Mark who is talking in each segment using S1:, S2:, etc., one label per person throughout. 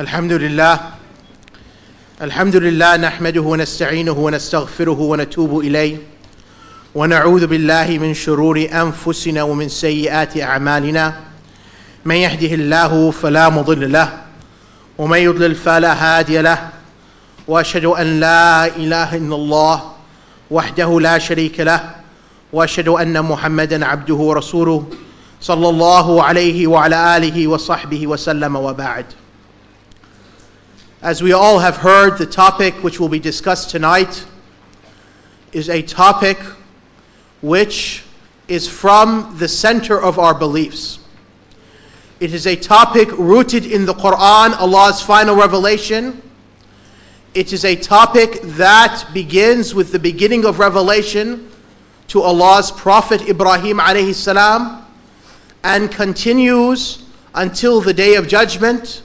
S1: الحمد لله الحمد لله نحمده ونستعينه ونستغفره ونتوب اليه ونعوذ بالله من شرور انفسنا ومن سيئات اعمالنا من يهده الله فلا مضل له ومن يضلل فلا هادي له واشهد ان لا اله الا الله وحده لا شريك له واشهد ان محمدا عبده ورسوله صلى الله عليه وعلى اله وصحبه وسلم وبعد As we all have heard, the topic which will be discussed tonight is a topic which is from the center of our beliefs. It is a topic rooted in the Quran, Allah's final revelation. It is a topic that begins with the beginning of revelation to Allah's Prophet Ibrahim alayhi salam and continues until the day of judgment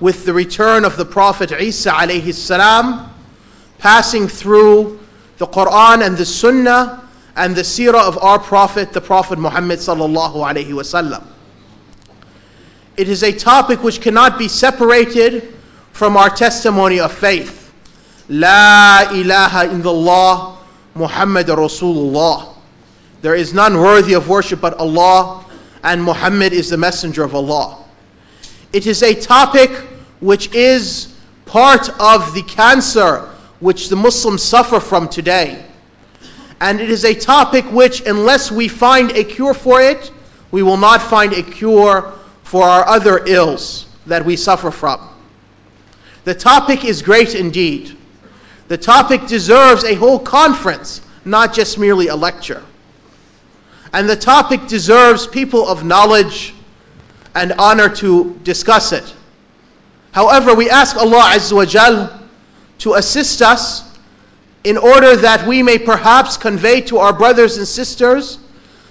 S1: with the return of the Prophet Isa alayhi salam, passing through the Quran and the Sunnah and the seerah of our Prophet, the Prophet Muhammad sallallahu alayhi wasallam. It is a topic which cannot be separated from our testimony of faith. La ilaha illallah Muhammad Rasulullah. There is none worthy of worship but Allah, and Muhammad is the messenger of Allah. It is a topic which is part of the cancer which the Muslims suffer from today. And it is a topic which, unless we find a cure for it, we will not find a cure for our other ills that we suffer from. The topic is great indeed. The topic deserves a whole conference, not just merely a lecture. And the topic deserves people of knowledge an honor to discuss it. However, we ask Allah Azza wa to assist us in order that we may perhaps convey to our brothers and sisters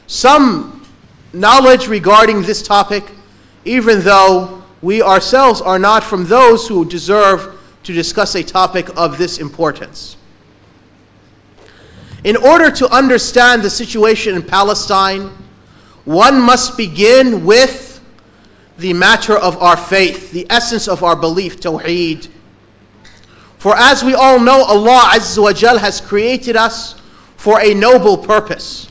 S1: some knowledge regarding this topic, even though we ourselves are not from those who deserve to discuss a topic of this importance. In order to understand the situation in Palestine, one must begin with the matter of our faith, the essence of our belief, Tawheed. For as we all know, Allah Azza wa Jal has created us for a noble purpose.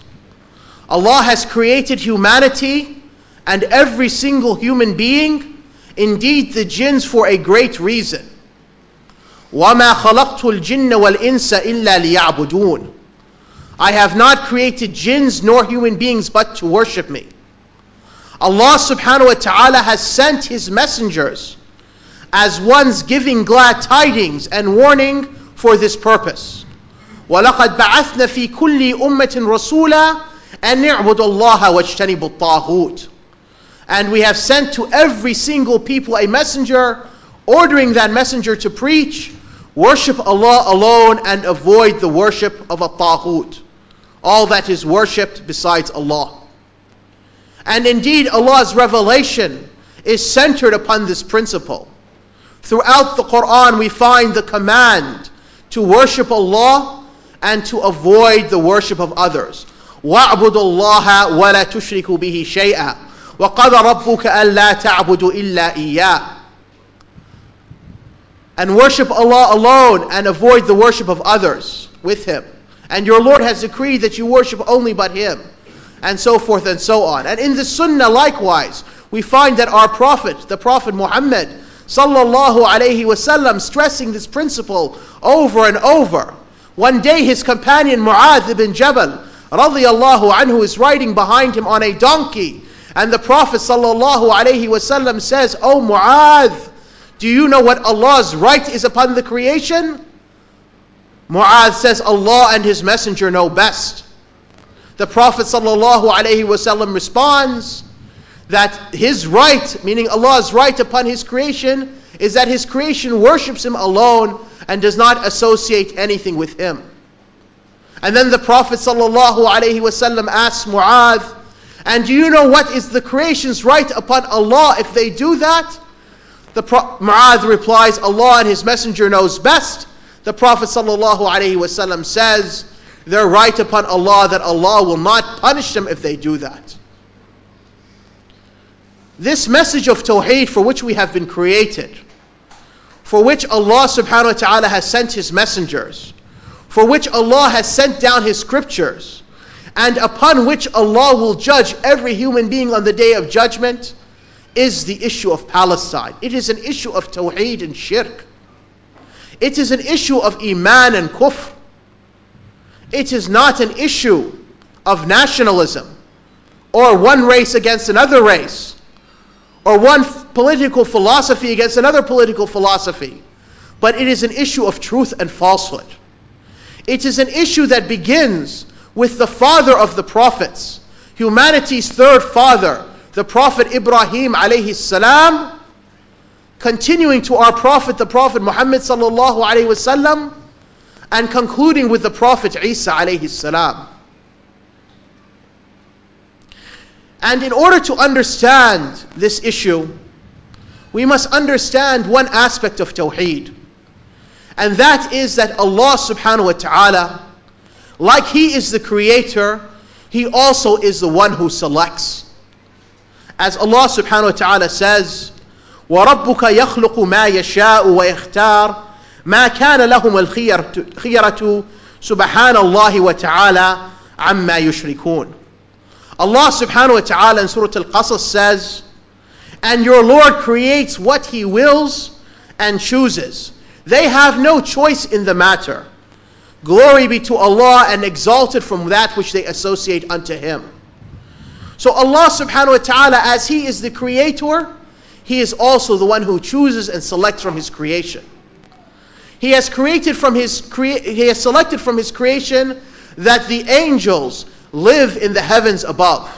S1: Allah has created humanity and every single human being, indeed the jinns, for a great reason. وَمَا خَلَقْتُ الْجِنَّ وَالْإِنسَ إِلَّا لِيَعْبُدُونَ I have not created jinns nor human beings but to worship me. Allah subhanahu wa ta'ala has sent His messengers as ones giving glad tidings and warning for this purpose. وَلَقَدْ بَعَثْنَا فِي كُلِّ أُمَّةٍ رَسُولًا اللَّهَ الطَّاغُوتِ And we have sent to every single people a messenger, ordering that messenger to preach, worship Allah alone and avoid the worship of a taghut, all that is worshipped besides Allah. And indeed, Allah's revelation is centered upon this principle. Throughout the Quran, we find the command to worship Allah and to avoid the worship of others. وَاعْبُدُ اللَّهَ وَلَا تُشْرِكُوا بِهِ شَيْئًا وَقَدَ رَبُّكَ أَلَّا تَعْبُدُوا إِلَّا إِيَّاهُ and worship Allah alone and avoid the worship of others with Him. And your Lord has decreed that you worship only but Him and so forth and so on. And in the Sunnah, likewise, we find that our Prophet, the Prophet Muhammad, sallallahu alaihi wasallam, stressing this principle over and over. One day, his companion Mu'adh ibn Jabal, radiyallahu anhu, is riding behind him on a donkey, and the Prophet sallallahu alaihi wasallam says, "O oh, Mu'adh, do you know what Allah's right is upon the creation?" Mu'adh says, "Allah and His Messenger know best." the Prophet ﷺ responds that his right, meaning Allah's right upon his creation, is that his creation worships him alone and does not associate anything with him. And then the Prophet ﷺ asks Mu'adh, and do you know what is the creation's right upon Allah if they do that? The Pro- Mu'adh replies, Allah and His Messenger knows best. The Prophet ﷺ says, their right upon Allah that Allah will not punish them if they do that. This message of Tawheed for which we have been created, for which Allah subhanahu wa ta'ala has sent His messengers, for which Allah has sent down His scriptures, and upon which Allah will judge every human being on the day of judgment, is the issue of Palestine. It is an issue of Tawheed and Shirk. It is an issue of Iman and Kufr. It is not an issue of nationalism or one race against another race or one f- political philosophy against another political philosophy, but it is an issue of truth and falsehood. It is an issue that begins with the father of the prophets, humanity's third father, the prophet Ibrahim alayhi salam, continuing to our prophet, the prophet Muhammad sallallahu alayhi wasallam, and concluding with the Prophet Isa alayhi salam. And in order to understand this issue, we must understand one aspect of Tawheed. And that is that Allah subhanahu wa ta'ala, like He is the creator, He also is the one who selects. As Allah subhanahu wa ta'ala says, وَرَبُّكَ يَخْلُقُ مَا يَشَاءُ وَيَخْتَارُ ما كان لهم الخيرة سبحان الله وتعالى عما يشركون Allah subhanahu wa ta'ala in Surah Al-Qasas says, And your Lord creates what He wills and chooses. They have no choice in the matter. Glory be to Allah and exalted from that which they associate unto Him. So Allah subhanahu wa ta'ala, as He is the creator, He is also the one who chooses and selects from His creation. He has created from his crea- he has selected from his creation that the angels live in the heavens above.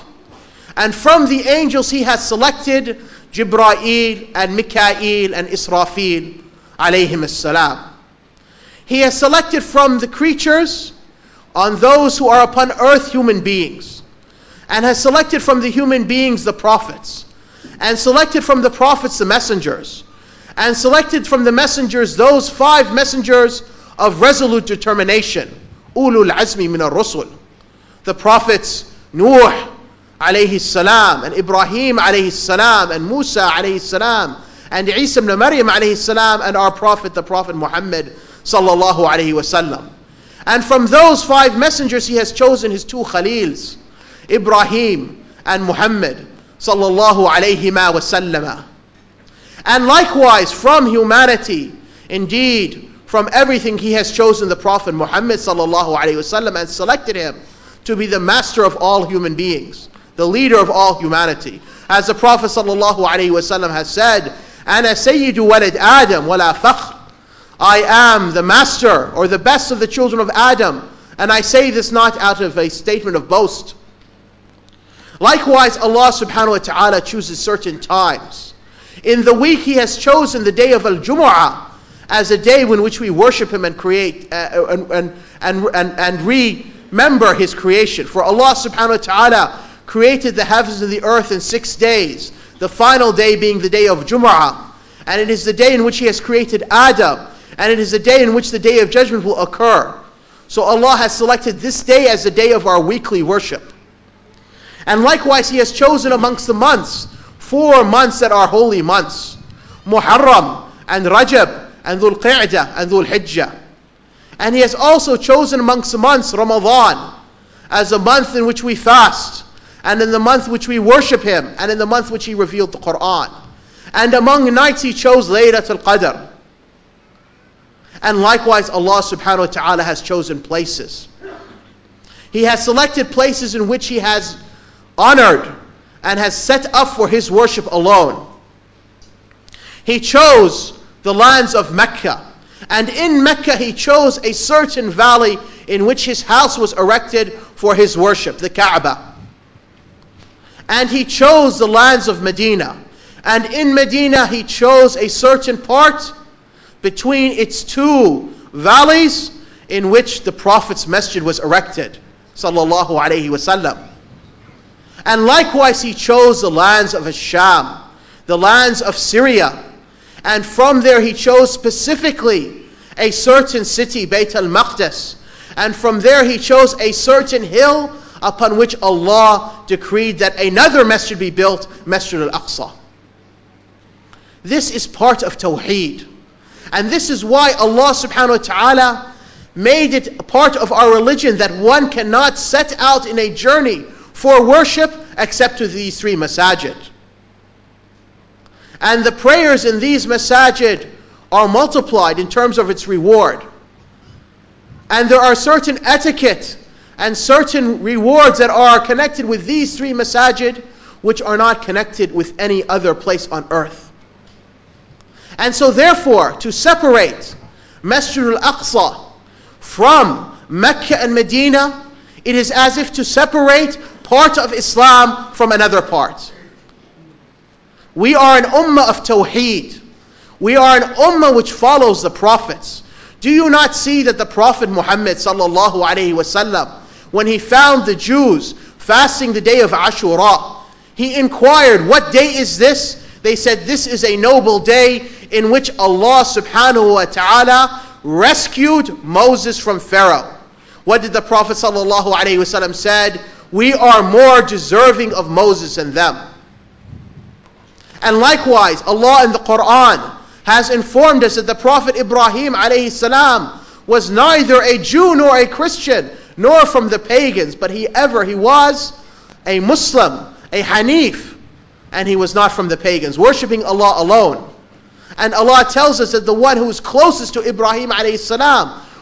S1: And from the angels he has selected Jibra'il and Mikail and Israfil alayhim as-salam. He has selected from the creatures on those who are upon earth human beings and has selected from the human beings the prophets and selected from the prophets the messengers and selected from the messengers those five messengers of resolute determination. Ulul Azmi min al-Rusul. The prophets Nuh alayhi salam and Ibrahim alayhi salam and Musa alayhi salam and Isa ibn Maryam alayhi salam and our prophet, the prophet Muhammad sallallahu alayhi wasallam. And from those five messengers, he has chosen his two Khalils, Ibrahim and Muhammad sallallahu alayhi wasallam. And likewise from humanity, indeed, from everything he has chosen the Prophet Muhammad sallallahu alaihi wasallam and selected him to be the master of all human beings, the leader of all humanity. As the Prophet sallallahu alaihi wasallam has said, "Ana sayyidu walad Adam wala fakhr." I am the master or the best of the children of Adam, and I say this not out of a statement of boast. Likewise, Allah subhanahu wa ta'ala chooses certain times in the week, He has chosen the day of Al Jumu'ah as a day in which we worship Him and create uh, and, and, and, and, and remember His creation. For Allah subhanahu wa ta'ala created the heavens and the earth in six days, the final day being the day of Jumu'ah. And it is the day in which He has created Adam. And it is the day in which the day of judgment will occur. So Allah has selected this day as the day of our weekly worship. And likewise, He has chosen amongst the months Four months that are holy months Muharram and Rajab and Dhul Qa'dah and Dhul Hijjah. And He has also chosen amongst the months Ramadan as a month in which we fast, and in the month which we worship Him, and in the month which He revealed the Quran. And among nights He chose Laylatul Qadr. And likewise, Allah subhanahu wa ta'ala has chosen places. He has selected places in which He has honored and has set up for his worship alone. He chose the lands of Mecca. And in Mecca, he chose a certain valley in which his house was erected for his worship, the Kaaba. And he chose the lands of Medina. And in Medina, he chose a certain part between its two valleys in which the Prophet's masjid was erected, sallallahu alaihi wasallam. And likewise, he chose the lands of Asham, the lands of Syria. And from there, he chose specifically a certain city, Beit al Maqdis. And from there, he chose a certain hill upon which Allah decreed that another masjid be built, Masjid al Aqsa. This is part of Tawheed. And this is why Allah subhanahu wa ta'ala made it part of our religion that one cannot set out in a journey for worship except to these three masajid. And the prayers in these masajid are multiplied in terms of its reward. And there are certain etiquette and certain rewards that are connected with these three masajid which are not connected with any other place on earth. And so, therefore, to separate Masjid al Aqsa from Mecca and Medina, it is as if to separate part of Islam from another part. We are an ummah of tawheed. We are an ummah which follows the prophets. Do you not see that the Prophet Muhammad sallallahu alaihi wasallam, when he found the Jews fasting the day of Ashura, he inquired, "What day is this?" They said, "This is a noble day in which Allah subhanahu wa taala rescued Moses from Pharaoh." What did the Prophet sallallahu alaihi wasallam said? we are more deserving of Moses and them. And likewise, Allah in the Quran has informed us that the Prophet Ibrahim alayhi was neither a Jew nor a Christian, nor from the pagans, but he ever he was a Muslim, a Hanif, and he was not from the pagans, worshipping Allah alone. And Allah tells us that the one who is closest to Ibrahim alayhi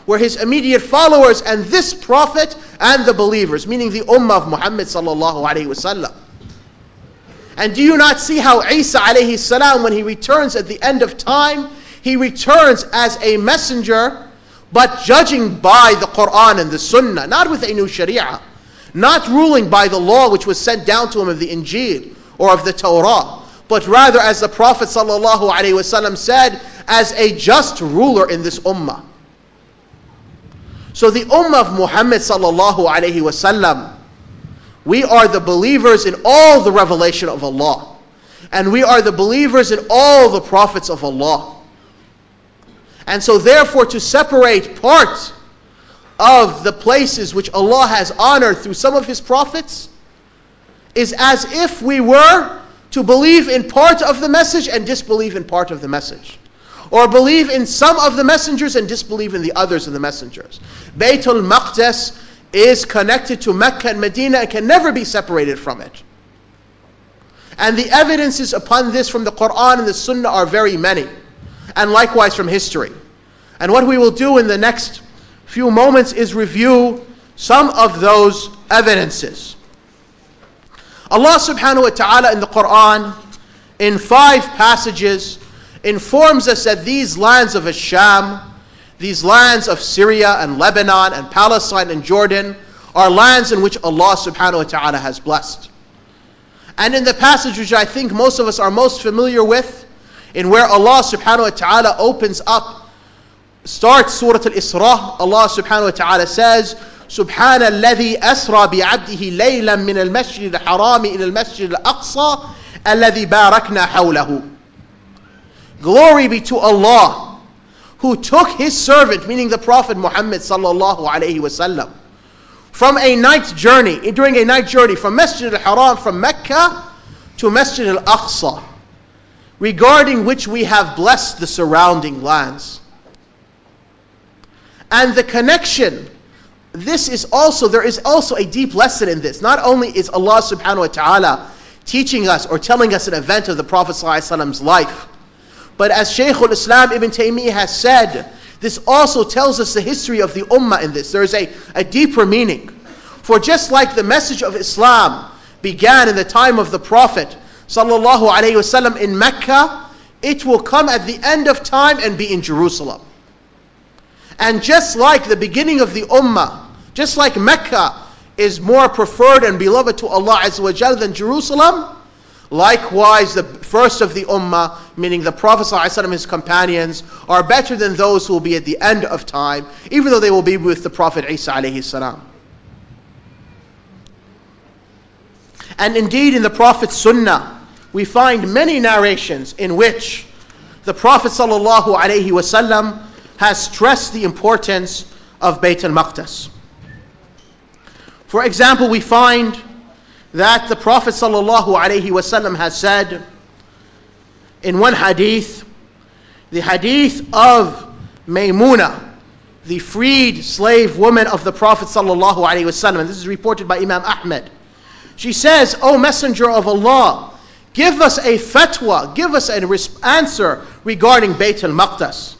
S1: were his immediate followers and this prophet and the believers, meaning the ummah of Muhammad sallallahu alayhi wasallam. And do you not see how Isa alayhi salam, when he returns at the end of time, he returns as a messenger, but judging by the Quran and the Sunnah, not with a new Sharia, not ruling by the law which was sent down to him of the Injil or of the Torah, but rather as the Prophet sallallahu alaihi wasallam said, as a just ruler in this ummah. So the ummah of Muhammad sallallahu alayhi wasallam, we are the believers in all the revelation of Allah. And we are the believers in all the prophets of Allah. And so therefore to separate part of the places which Allah has honored through some of His prophets is as if we were to believe in part of the message and disbelieve in part of the message or believe in some of the messengers and disbelieve in the others of the messengers. Baytul Maqdis is connected to Mecca and Medina and can never be separated from it. And the evidences upon this from the Quran and the Sunnah are very many, and likewise from history. And what we will do in the next few moments is review some of those evidences. Allah subhanahu wa ta'ala in the Quran, in five passages, informs us that these lands of Asham, these lands of Syria and Lebanon and Palestine and Jordan are lands in which Allah subhanahu wa ta'ala has blessed. And in the passage which I think most of us are most familiar with, in where Allah subhanahu wa ta'ala opens up, starts Surah Al-Isra, Allah subhanahu wa ta'ala says, سبحان الذي أسرى بعبده ليلا من المسجد الحرام إلى المسجد الأقصى الذي باركنا حوله Glory be to Allah who took his servant, meaning the Prophet Muhammad sallallahu alayhi wasallam, from a night journey, during a night journey from Masjid al-Haram, from Mecca to Masjid al-Aqsa, regarding which we have blessed the surrounding lands. And the connection, this is also, there is also a deep lesson in this. Not only is Allah subhanahu wa ta'ala teaching us or telling us an event of the Prophet Prophet's life, but as Shaykh islam Ibn Taymiyyah has said, this also tells us the history of the Ummah in this. There is a, a deeper meaning. For just like the message of Islam began in the time of the Prophet sallallahu alayhi wasallam in Mecca, it will come at the end of time and be in Jerusalem. And just like the beginning of the Ummah, just like Mecca is more preferred and beloved to Allah Azza wa than Jerusalem, Likewise, the first of the Ummah, meaning the Prophet ﷺ and his companions, are better than those who will be at the end of time, even though they will be with the Prophet Isa And indeed, in the Prophet's Sunnah, we find many narrations in which the Prophet ﷺ has stressed the importance of Bayt al-Maqdis. For example, we find that the Prophet ﷺ has said in one hadith, the hadith of Maymuna, the freed slave woman of the Prophet ﷺ, this is reported by Imam Ahmed. She says, O Messenger of Allah, give us a fatwa, give us an answer regarding Bayt al Maqdis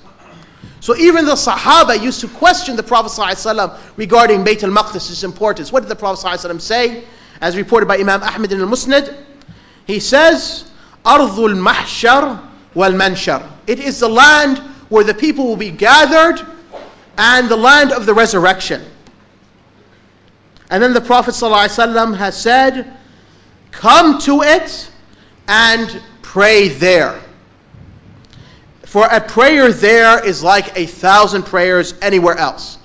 S1: So even the Sahaba used to question the Prophet ﷺ regarding Bayt al Maqdis importance. What did the Prophet ﷺ say? as reported by Imam Ahmad in al-Musnad, he says, أرض المحشر والمنشر. It is the land where the people will be gathered and the land of the resurrection. And then the Prophet ﷺ has said, Come to it and pray there. For a prayer there is like a thousand prayers anywhere else.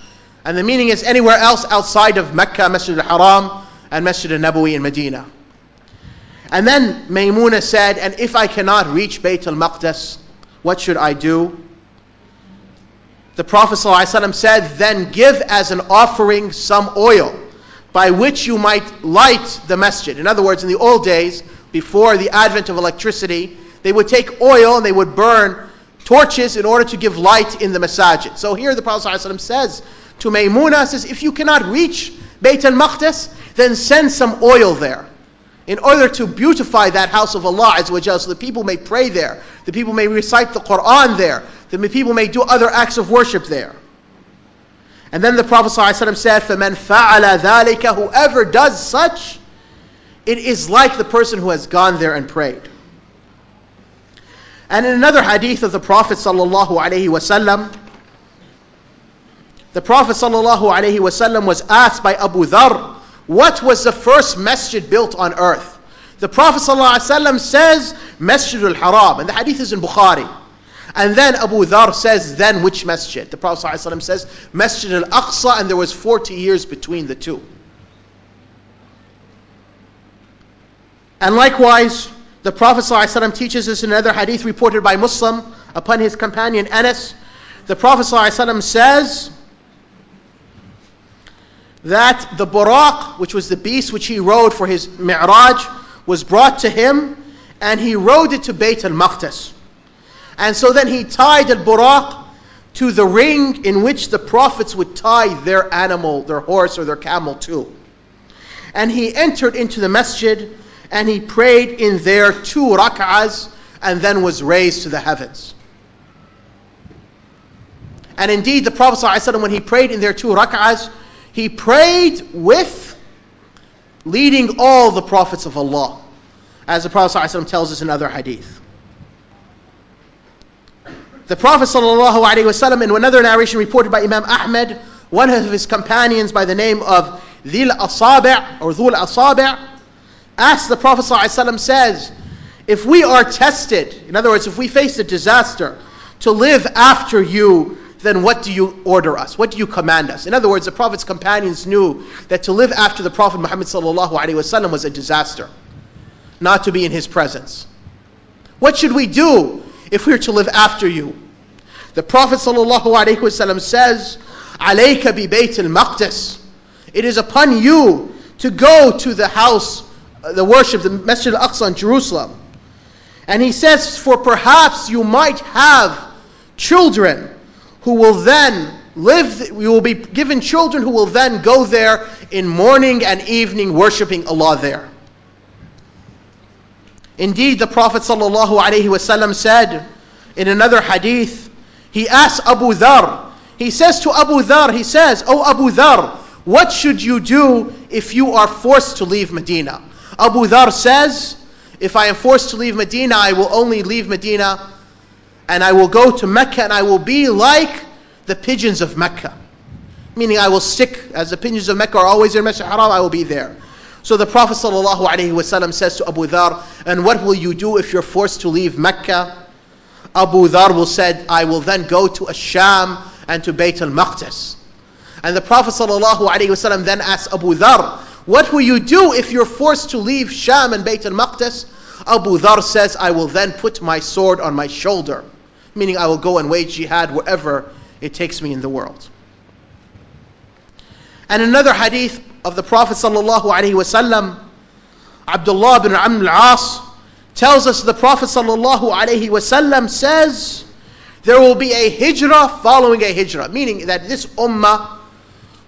S1: And the meaning is anywhere else outside of Mecca, Masjid al Haram, and Masjid al-Nabawi in Medina. And then Maymuna said, and if I cannot reach Bayt al-Maqdis, what should I do? The Prophet ﷺ said, then give as an offering some oil by which you might light the masjid. In other words, in the old days, before the advent of electricity, they would take oil and they would burn torches in order to give light in the masjid. So here the Prophet ﷺ says to Maymuna, says, if you cannot reach Beit al Maqdis, then send some oil there in order to beautify that house of Allah Azza so the people may pray there, the people may recite the Quran there, the people may do other acts of worship there. And then the Prophet ﷺ said, فَمَنْ فَعَلَ ذَلِكَ Whoever does such, it is like the person who has gone there and prayed. And in another hadith of the Prophet ﷺ. The Prophet ﷺ was asked by Abu Dhar, what was the first masjid built on earth? The Prophet ﷺ says, Masjid al-Haram. And the hadith is in Bukhari. And then Abu Dhar says, then which masjid? The Prophet ﷺ says, Masjid al-Aqsa. And there was 40 years between the two. And likewise, the Prophet ﷺ teaches us in another hadith reported by Muslim upon his companion Anas. The Prophet ﷺ says, that the Buraq, which was the beast which he rode for his Mi'raj, was brought to him and he rode it to Beit al Maqdis. And so then he tied al Buraq to the ring in which the prophets would tie their animal, their horse, or their camel to. And he entered into the masjid and he prayed in there two rak'ahs and then was raised to the heavens. And indeed, the Prophet, ﷺ, when he prayed in their two rak'ahs, he prayed with leading all the prophets of Allah, as the Prophet ﷺ tells us in other hadith. The Prophet ﷺ, in another narration reported by Imam Ahmed, one of his companions by the name of Dhil Asabi' or Dhul Asabi' asked the Prophet ﷺ says, if we are tested, in other words, if we face a disaster, to live after you then what do you order us? What do you command us? In other words, the Prophet's companions knew that to live after the Prophet Muhammad was a disaster, not to be in his presence. What should we do if we are to live after you? The Prophet ﷺ says, عَلَيْكَ al الْمَقْدِسِ It is upon you to go to the house, uh, the worship, the Masjid al-Aqsa in Jerusalem. And he says, for perhaps you might have children who will then live, we will be given children who will then go there in morning and evening worshipping Allah there. Indeed, the Prophet ﷺ said in another hadith, he asks Abu Dhar, he says to Abu Dhar, he says, Oh Abu Dhar, what should you do if you are forced to leave Medina? Abu Dhar says, If I am forced to leave Medina, I will only leave Medina and I will go to Mecca and I will be like the pigeons of Mecca. Meaning I will stick, as the pigeons of Mecca are always in Masjid Haram, I will be there. So the Prophet ﷺ says to Abu Dhar, and what will you do if you're forced to leave Mecca? Abu Dhar will said, I will then go to Asham and to Bayt al-Maqdis. And the Prophet ﷺ then asks Abu Dhar, what will you do if you're forced to leave Sham and Bayt al-Maqdis? Abu Dhar says, I will then put my sword on my shoulder meaning I will go and wage jihad wherever it takes me in the world. And another hadith of the Prophet sallallahu alaihi wasallam, Abdullah bin Amr al-As, tells us the Prophet sallallahu alaihi wasallam says, there will be a hijrah following a hijrah, meaning that this ummah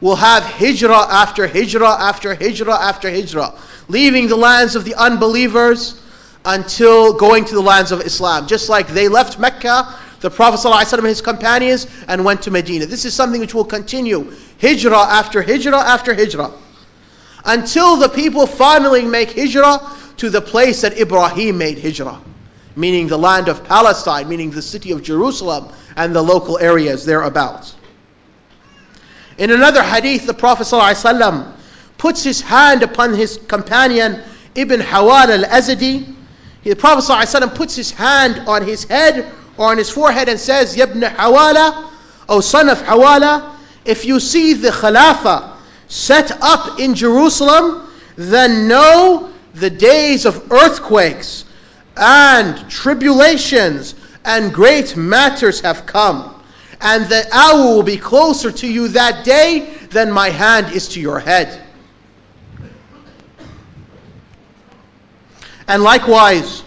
S1: will have hijrah after hijrah after hijrah after hijrah, leaving the lands of the unbelievers until going to the lands of Islam. Just like they left Mecca, the Prophet ﷺ and his companions, and went to Medina. This is something which will continue hijrah after hijrah after hijrah. Until the people finally make hijrah to the place that Ibrahim made hijrah, meaning the land of Palestine, meaning the city of Jerusalem and the local areas thereabouts. In another hadith, the Prophet ﷺ puts his hand upon his companion Ibn Hawal al Azadi the Prophet ﷺ puts his hand on his head or on his forehead and says, Yabna Hawala, O son of Hawala, if you see the Khilafah set up in Jerusalem, then know the days of earthquakes and tribulations and great matters have come. And the hour will be closer to you that day than my hand is to your head. And likewise,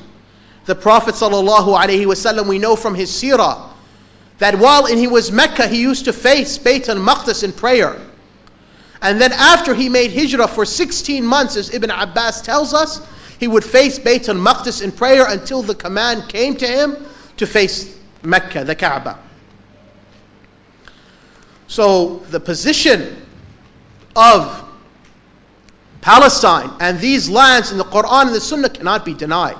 S1: the Prophet ﷺ, we know from his seerah that while he was Mecca, he used to face Bayt al-Maqdis in prayer. And then after he made hijrah for 16 months, as Ibn Abbas tells us, he would face Bayt al-Maqdis in prayer until the command came to him to face Mecca, the Kaaba. So the position of Palestine and these lands in the Quran and the Sunnah cannot be denied.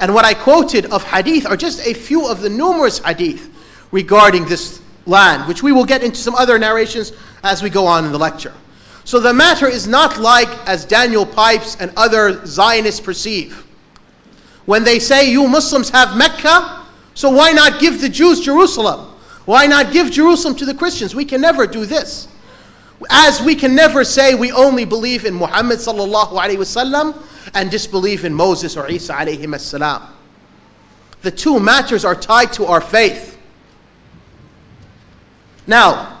S1: And what I quoted of hadith are just a few of the numerous hadith regarding this land, which we will get into some other narrations as we go on in the lecture. So the matter is not like as Daniel Pipes and other Zionists perceive. When they say, you Muslims have Mecca, so why not give the Jews Jerusalem? Why not give Jerusalem to the Christians? We can never do this. As we can never say we only believe in Muhammad sallallahu alayhi wasallam and disbelieve in Moses or Isa alayhi salam. The two matters are tied to our faith. Now,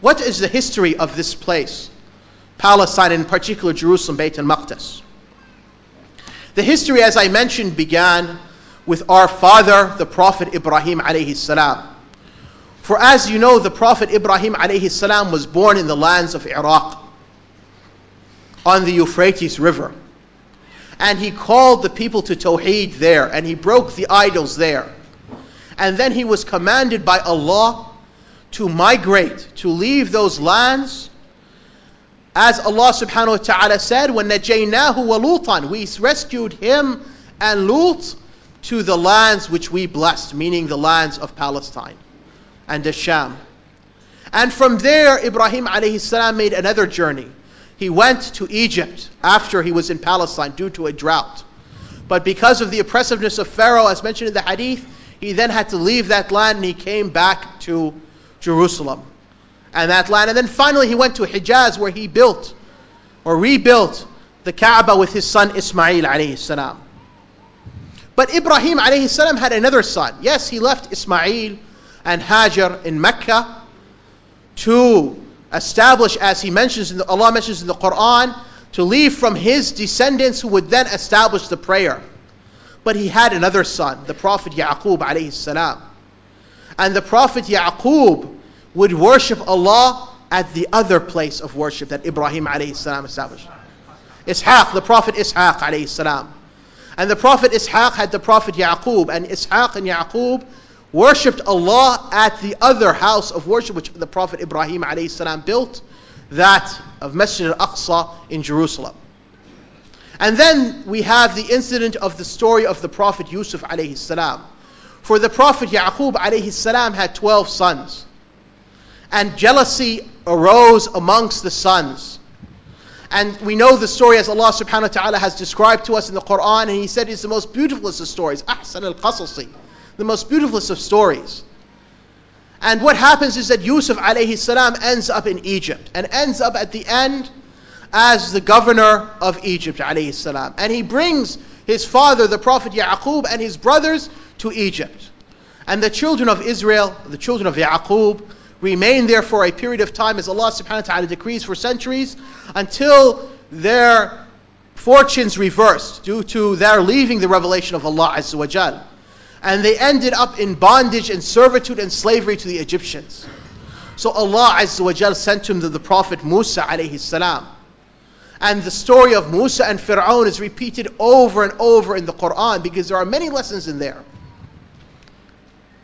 S1: what is the history of this place? Palestine, in particular Jerusalem, Beit al-Maqdis. The history, as I mentioned, began with our father, the Prophet Ibrahim alayhi salam. For as you know, the Prophet Ibrahim upon him) was born in the lands of Iraq on the Euphrates River. And he called the people to Tawheed there, and he broke the idols there. And then he was commanded by Allah to migrate, to leave those lands. As Allah subhanahu wa ta'ala said, when najaynahu wa lutan, we rescued him and Lut to the lands which we blessed, meaning the lands of Palestine and Asham, And from there, Ibrahim alayhi salam made another journey. He went to Egypt after he was in Palestine due to a drought. But because of the oppressiveness of Pharaoh, as mentioned in the hadith, he then had to leave that land and he came back to Jerusalem and that land. And then finally he went to Hijaz where he built or rebuilt the Kaaba with his son Ismail alayhi salam. But Ibrahim alayhi salam had another son. Yes, he left Ismail and Hajar in Mecca to establish, as he mentions in the, Allah mentions in the Quran, to leave from his descendants who would then establish the prayer. But he had another son, the Prophet Yaqub alayhi salam. And the Prophet Yaqub would worship Allah at the other place of worship that Ibrahim alayhi salam established. Ishaq, the Prophet Ishaq alayhi salam. And the Prophet Ishaq had the Prophet Yaqub, and Ishaq and Yaqub worshipped Allah at the other house of worship which the Prophet Ibrahim salam built, that of Masjid al Aqsa in Jerusalem. And then we have the incident of the story of the Prophet Yusuf alayhi salam. For the Prophet Yaqub alayhi salam had 12 sons. And jealousy arose amongst the sons. And we know the story as Allah subhanahu wa ta'ala has described to us in the Quran, and He said it's the most beautiful of the stories, Ahsan al Qasasi the most beautiful of stories. And what happens is that Yusuf alayhi salam ends up in Egypt and ends up at the end as the governor of Egypt alayhi salam. And he brings his father, the Prophet Yaqub, and his brothers to Egypt. And the children of Israel, the children of Yaqub, remain there for a period of time as Allah subhanahu wa ta'ala decrees for centuries until their fortunes reversed due to their leaving the revelation of Allah azza wa jal and they ended up in bondage and servitude and slavery to the Egyptians. So Allah Azza wa Jal sent him to the Prophet Musa alayhi salam. And the story of Musa and Fir'aun is repeated over and over in the Quran because there are many lessons in there.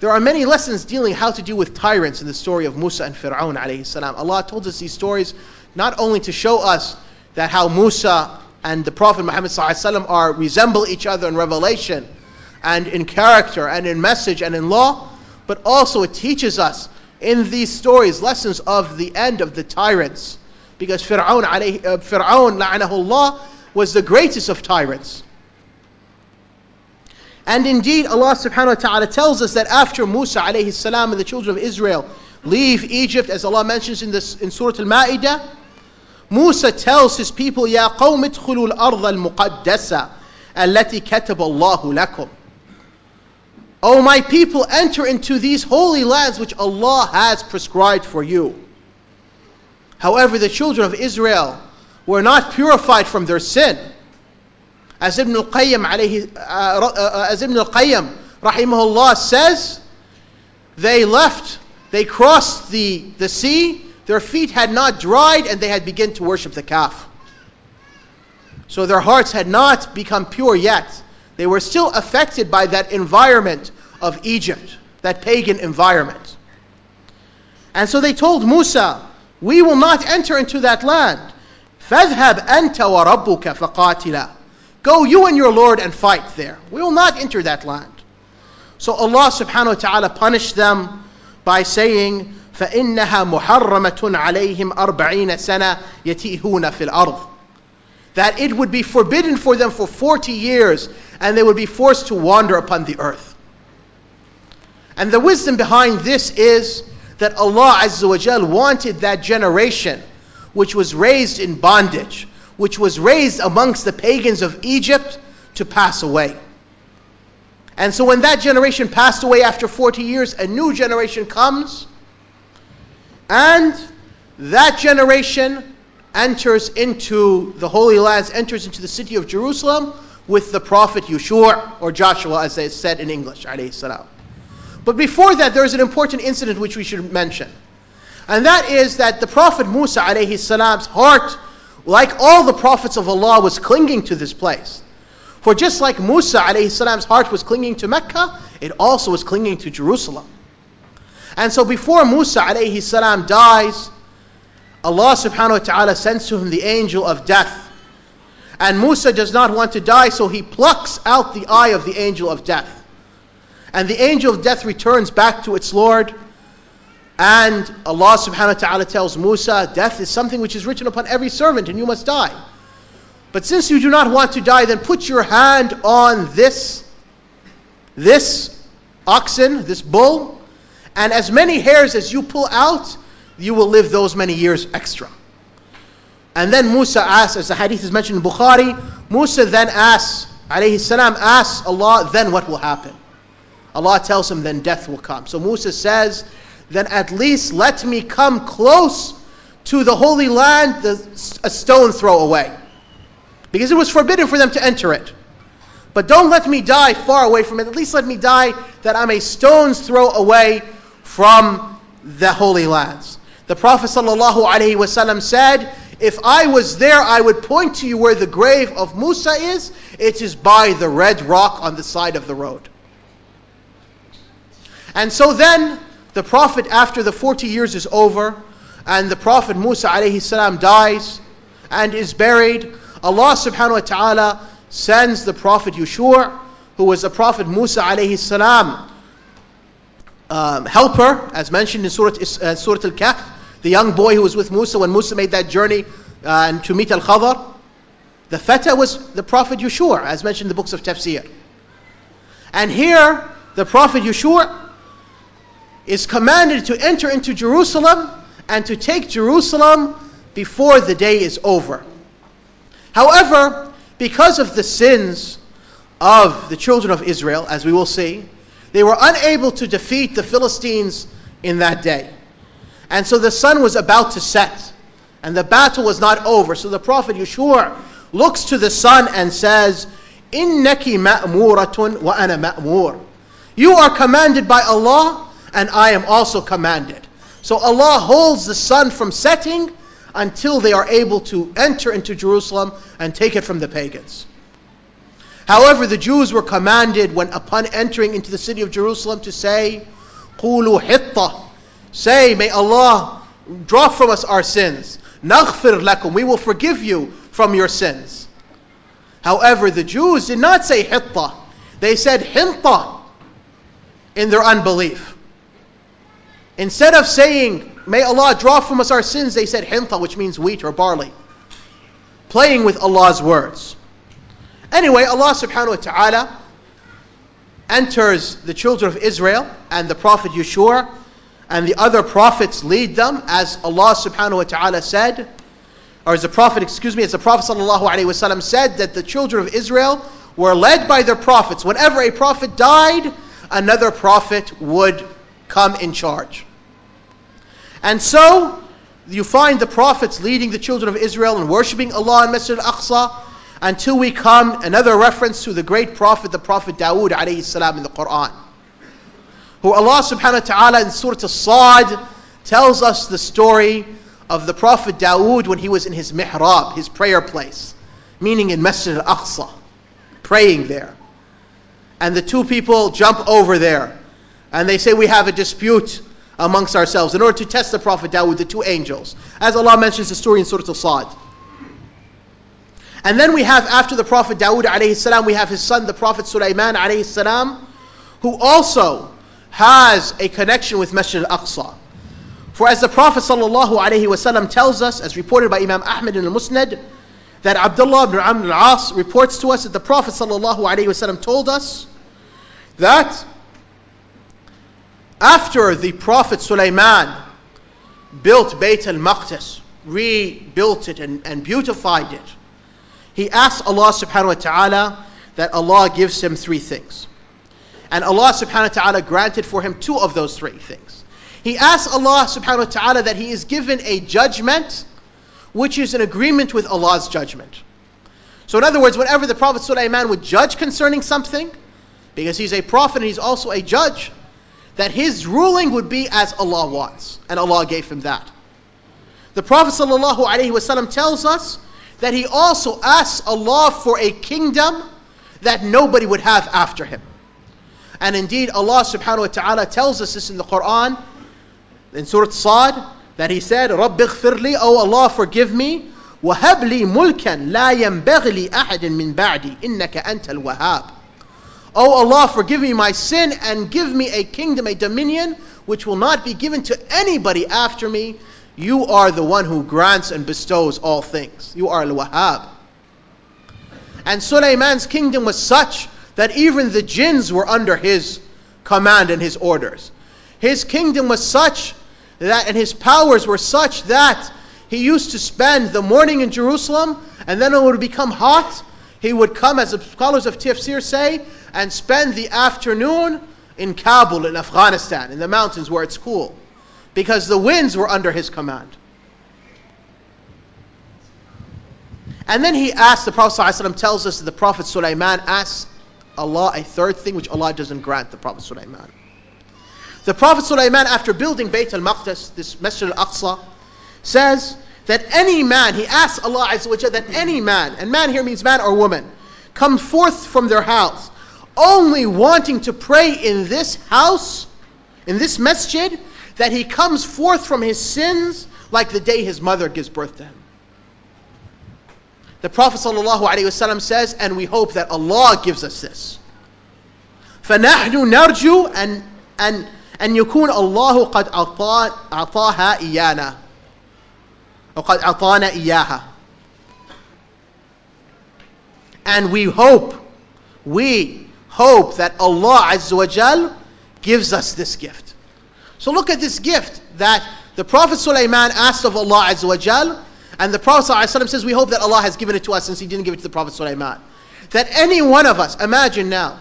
S1: There are many lessons dealing how to deal with tyrants in the story of Musa and Fir'aun alayhi salam. Allah told us these stories not only to show us that how Musa and the Prophet Muhammad are resemble each other in revelation, and in character and in message and in law, but also it teaches us in these stories lessons of the end of the tyrants. Because Fir'aun, alayhi, uh, Fir'aun was the greatest of tyrants. And indeed, Allah subhanahu wa ta'ala tells us that after Musa alayhi salam and the children of Israel leave Egypt, as Allah mentions in, this, in Surah Al Ma'idah, Musa tells his people, يا قوم ادخلوا الأرض المقدسة التي كتب الله لكم. O oh, my people, enter into these holy lands which Allah has prescribed for you. However, the children of Israel were not purified from their sin. As Ibn al-Qayyim, alayhi, uh, uh, uh, as Ibn al-Qayyim rahimahullah says, they left, they crossed the, the sea, their feet had not dried, and they had begun to worship the calf. So their hearts had not become pure yet. They were still affected by that environment of Egypt, that pagan environment. And so they told Musa, We will not enter into that land. فَاذْهَبْ أَنْتَ وَرَبُّكَ فَقَاتِلَا Go you and your Lord and fight there. We will not enter that land. So Allah subhanahu wa ta'ala punished them by saying, فَإِنَّهَا مُحَرَّمَةٌ عَلَيْهِمْ أَرْبَعِينَ سَنَةً يَتِيهُونَ فِي الْأَرْضِ That it would be forbidden for them for 40 years and they would be forced to wander upon the earth. And the wisdom behind this is that Allah Azza wa wanted that generation which was raised in bondage, which was raised amongst the pagans of Egypt, to pass away. And so when that generation passed away after 40 years, a new generation comes, and that generation enters into the Holy Lands, enters into the city of Jerusalem, with the prophet Yushua or Joshua, as they said in English, But before that, there is an important incident which we should mention. And that is that the Prophet Musa alayhi salam's heart, like all the prophets of Allah, was clinging to this place. For just like Musa alayhi salam's heart was clinging to Mecca, it also was clinging to Jerusalem. And so before Musa alayhi salam dies, Allah subhanahu wa ta'ala sends to him the angel of death. And Musa does not want to die, so he plucks out the eye of the angel of death. And the angel of death returns back to its Lord. And Allah subhanahu wa ta'ala tells Musa, Death is something which is written upon every servant, and you must die. But since you do not want to die, then put your hand on this, this oxen, this bull, and as many hairs as you pull out, you will live those many years extra. And then Musa asks, as the hadith is mentioned in Bukhari, Musa then asks, alayhi salam, asks Allah, then what will happen? Allah tells him, then death will come. So Musa says, then at least let me come close to the Holy Land a stone throw away. Because it was forbidden for them to enter it. But don't let me die far away from it. At least let me die that I'm a stone's throw away from the Holy Lands. The Prophet ﷺ said, if I was there, I would point to you where the grave of Musa is. It is by the red rock on the side of the road. And so then, the Prophet, after the 40 years is over, and the Prophet Musa alayhi salam dies and is buried, Allah subhanahu wa ta'ala sends the Prophet Yushua, who was the Prophet Musa alayhi salam um, helper, as mentioned in Surah, uh, Surah Al-Kahf, the young boy who was with Musa when Musa made that journey uh, to meet Al Khadar, the feta was the Prophet Yeshua, as mentioned in the books of Tafsir. And here, the Prophet Yeshua is commanded to enter into Jerusalem and to take Jerusalem before the day is over. However, because of the sins of the children of Israel, as we will see, they were unable to defeat the Philistines in that day. And so the sun was about to set, and the battle was not over. So the Prophet Yeshua looks to the sun and says, "Inneki ma'muratun wa ana ma'mur. You are commanded by Allah, and I am also commanded. So Allah holds the sun from setting until they are able to enter into Jerusalem and take it from the pagans. However, the Jews were commanded when upon entering into the city of Jerusalem to say, قُولُوا Say, may Allah draw from us our sins. Naghfir lakum, we will forgive you from your sins. However, the Jews did not say hitta. They said hinta in their unbelief. Instead of saying, may Allah draw from us our sins, they said hinta, which means wheat or barley. Playing with Allah's words. Anyway, Allah subhanahu wa ta'ala enters the children of Israel and the Prophet Yushua and the other prophets lead them, as Allah subhanahu wa ta'ala said, or as the Prophet, excuse me, as the Prophet sallallahu alaihi wasallam said that the children of Israel were led by their prophets. Whenever a prophet died, another prophet would come in charge. And so you find the prophets leading the children of Israel and worshipping Allah in Masjid al-Aqsa until we come another reference to the great prophet, the prophet Dawood alayhi salam in the Quran who Allah subhanahu wa ta'ala in Surah As-Sad tells us the story of the Prophet Dawood when he was in his mihrab, his prayer place, meaning in Masjid al-Aqsa, praying there. And the two people jump over there and they say, we have a dispute amongst ourselves in order to test the Prophet Dawood, the two angels. As Allah mentions the story in Surah Al-Sad. And then we have, after the Prophet Dawood alayhi salam, we have his son, the Prophet Sulaiman alayhi salam, who also has a connection with Masjid al-Aqsa. For as the Prophet ﷺ tells us, as reported by Imam Ahmed in al-Musnad, that Abdullah ibn Amr al-As reports to us that the Prophet ﷺ told us that after the Prophet Sulaiman built Bayt al-Maqdis, rebuilt it and, and beautified it, he asked Allah subhanahu wa ta'ala that Allah gives him three things. And Allah subhanahu wa ta'ala granted for him two of those three things. He asks Allah subhanahu wa ta'ala that he is given a judgment which is in agreement with Allah's judgment. So, in other words, whenever the Prophet Sulaiman would judge concerning something, because he's a prophet and he's also a judge, that his ruling would be as Allah wants, and Allah gave him that. The Prophet ﷺ tells us that he also asks Allah for a kingdom that nobody would have after him. And indeed, Allah subhanahu wa ta'ala tells us this in the Quran, in Surah Sad, that He said, رَبِّ اغْفِرْ Oh Allah, forgive me. وَهَبْ لِي مُلْكًا لَا يَنْبَغِ لِي أَحَدٍ مِّن بَعْدِي إِنَّكَ أَنْتَ الْوَهَابِ Oh Allah, forgive me my sin and give me a kingdom, a dominion, which will not be given to anybody after me. You are the one who grants and bestows all things. You are Al Wahhab. And Sulaiman's kingdom was such that even the jinns were under his command and his orders. His kingdom was such that, and his powers were such that he used to spend the morning in Jerusalem, and then it would become hot. He would come, as the scholars of Tafsir say, and spend the afternoon in Kabul, in Afghanistan, in the mountains where it's cool, because the winds were under his command. And then he asked, the Prophet ﷺ tells us that the Prophet Sulaiman asked Allah a third thing which Allah doesn't grant the Prophet Sulaiman. The Prophet Sulaiman, after building Bayt al Maqdis, this Masjid al Aqsa, says that any man, he asks Allah Azza that any man, and man here means man or woman, come forth from their house only wanting to pray in this house, in this masjid, that he comes forth from his sins like the day his mother gives birth to him. The Prophet ﷺ says, and we hope that Allah gives us this. فَنَحْنُ نَرْجُو أَنْ, أن, أن يكون الله قد أعطى, أعطاها إيانا وَقَدْ قد أعطانا إياها And we hope, we hope that Allah Azza wa Jal gives us this gift. So look at this gift that the Prophet Sulaiman asked of Allah Azza wa Jal and the Prophet ﷺ says, We hope that Allah has given it to us since He didn't give it to the Prophet Sulaiman. That any one of us, imagine now,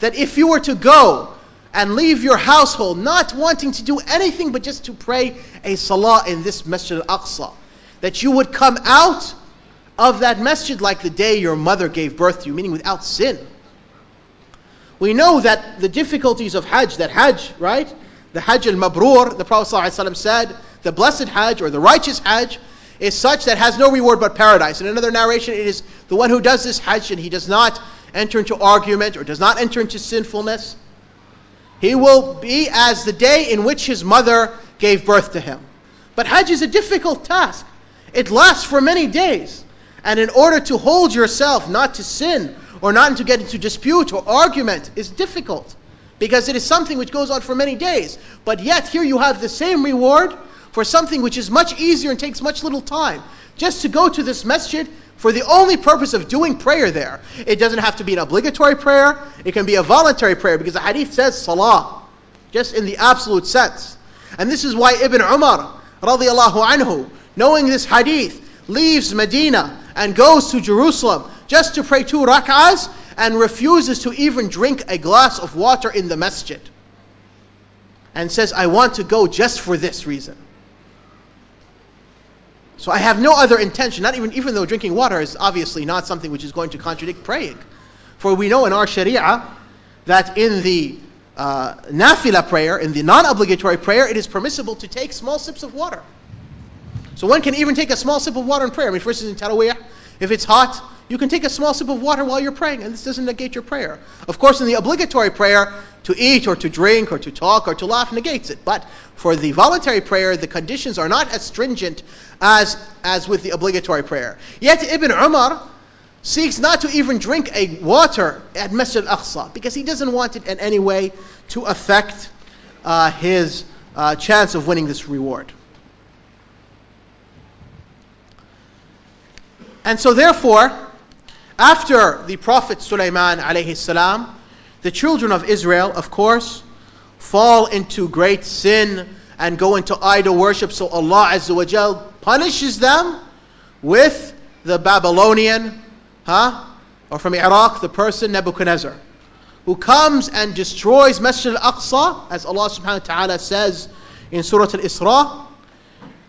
S1: that if you were to go and leave your household not wanting to do anything but just to pray a salah in this Masjid al Aqsa, that you would come out of that masjid like the day your mother gave birth to you, meaning without sin. We know that the difficulties of Hajj, that Hajj, right? The Hajj al Mabrur, the Prophet ﷺ said, the blessed Hajj or the righteous Hajj, is such that has no reward but paradise. In another narration, it is the one who does this hajj and he does not enter into argument or does not enter into sinfulness. He will be as the day in which his mother gave birth to him. But hajj is a difficult task. It lasts for many days. And in order to hold yourself not to sin or not to get into dispute or argument is difficult because it is something which goes on for many days. But yet, here you have the same reward for something which is much easier and takes much little time. Just to go to this masjid for the only purpose of doing prayer there. It doesn't have to be an obligatory prayer, it can be a voluntary prayer because the hadith says salah, just in the absolute sense. And this is why Ibn Umar, radiallahu anhu, knowing this hadith, leaves Medina and goes to Jerusalem just to pray two rak'ahs and refuses to even drink a glass of water in the masjid. And says, I want to go just for this reason. So I have no other intention, not even, even though drinking water is obviously not something which is going to contradict praying. For we know in our Sharia that in the uh, nafila prayer, in the non obligatory prayer, it is permissible to take small sips of water. So one can even take a small sip of water in prayer. I mean, for instance, in Tarawih, if it's hot, you can take a small sip of water while you're praying, and this doesn't negate your prayer. Of course, in the obligatory prayer, to eat or to drink or to talk or to laugh negates it. But for the voluntary prayer, the conditions are not as stringent as, as with the obligatory prayer. Yet Ibn Umar seeks not to even drink a water at Masjid Al-Aqsa because he doesn't want it in any way to affect uh, his uh, chance of winning this reward. And so therefore, after the Prophet Sulaiman alayhi salam the children of Israel, of course, fall into great sin and go into idol worship. So Allah Azza wa Jal punishes them with the Babylonian, huh? Or from Iraq, the person Nebuchadnezzar, who comes and destroys Masjid al-Aqsa, as Allah subhanahu wa ta'ala says in Surah al-Isra,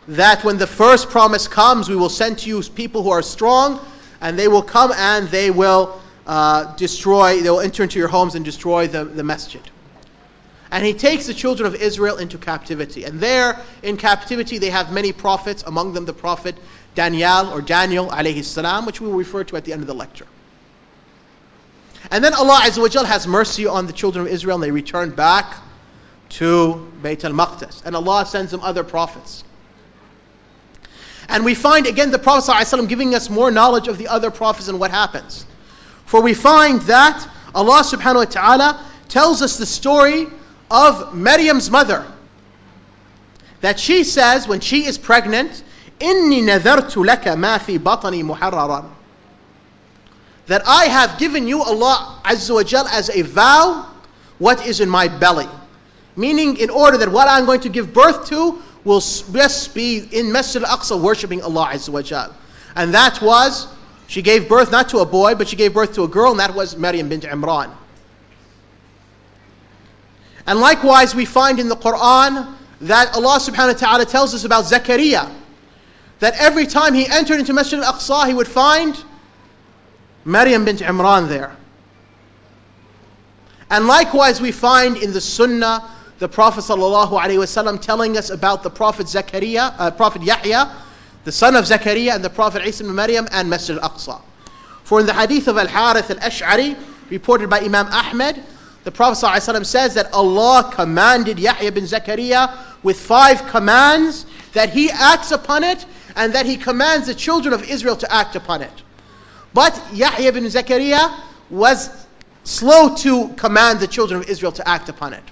S1: that when the first promise comes, we will send to you people who are strong, and they will come and they will uh, destroy, they will enter into your homes and destroy the, the masjid. And he takes the children of Israel into captivity. And there, in captivity, they have many prophets, among them the prophet Daniel or Daniel, alayhi salam, which we will refer to at the end of the lecture. And then Allah Azza has mercy on the children of Israel and they return back to Bayt al Maqdis. And Allah sends them other prophets. And we find again the Prophet ﷺ giving us more knowledge of the other prophets and what happens. For we find that Allah subhanahu wa ta'ala tells us the story of Maryam's mother. That she says when she is pregnant, إِنِّي نَذَرْتُ لَكَ مَا فِي بَطَنِي مُحَرَّرًا That I have given you Allah Azza wa Jal as a vow what is in my belly. Meaning in order that what I'm going to give birth to will best be in Masjid al-Aqsa worshipping Allah Azza wa Jal. And that was she gave birth not to a boy, but she gave birth to a girl, and that was Maryam bint Imran. And likewise, we find in the Quran that Allah subhanahu wa ta'ala tells us about Zechariah. That every time he entered into Masjid al Aqsa, he would find Maryam bint Imran there. And likewise, we find in the Sunnah the Prophet sallallahu alaihi wasallam telling us about the Prophet Zechariah, uh, Prophet Yahya, the son of Zechariah and the Prophet Isa ibn Maryam and Masjid al-Aqsa. For in the hadith of Al-Harith al-Ash'ari, reported by Imam Ahmed, the Prophet ﷺ says that Allah commanded Yahya bin Zechariah with five commands, that he acts upon it, and that he commands the children of Israel to act upon it. But Yahya bin Zechariah was slow to command the children of Israel to act upon it.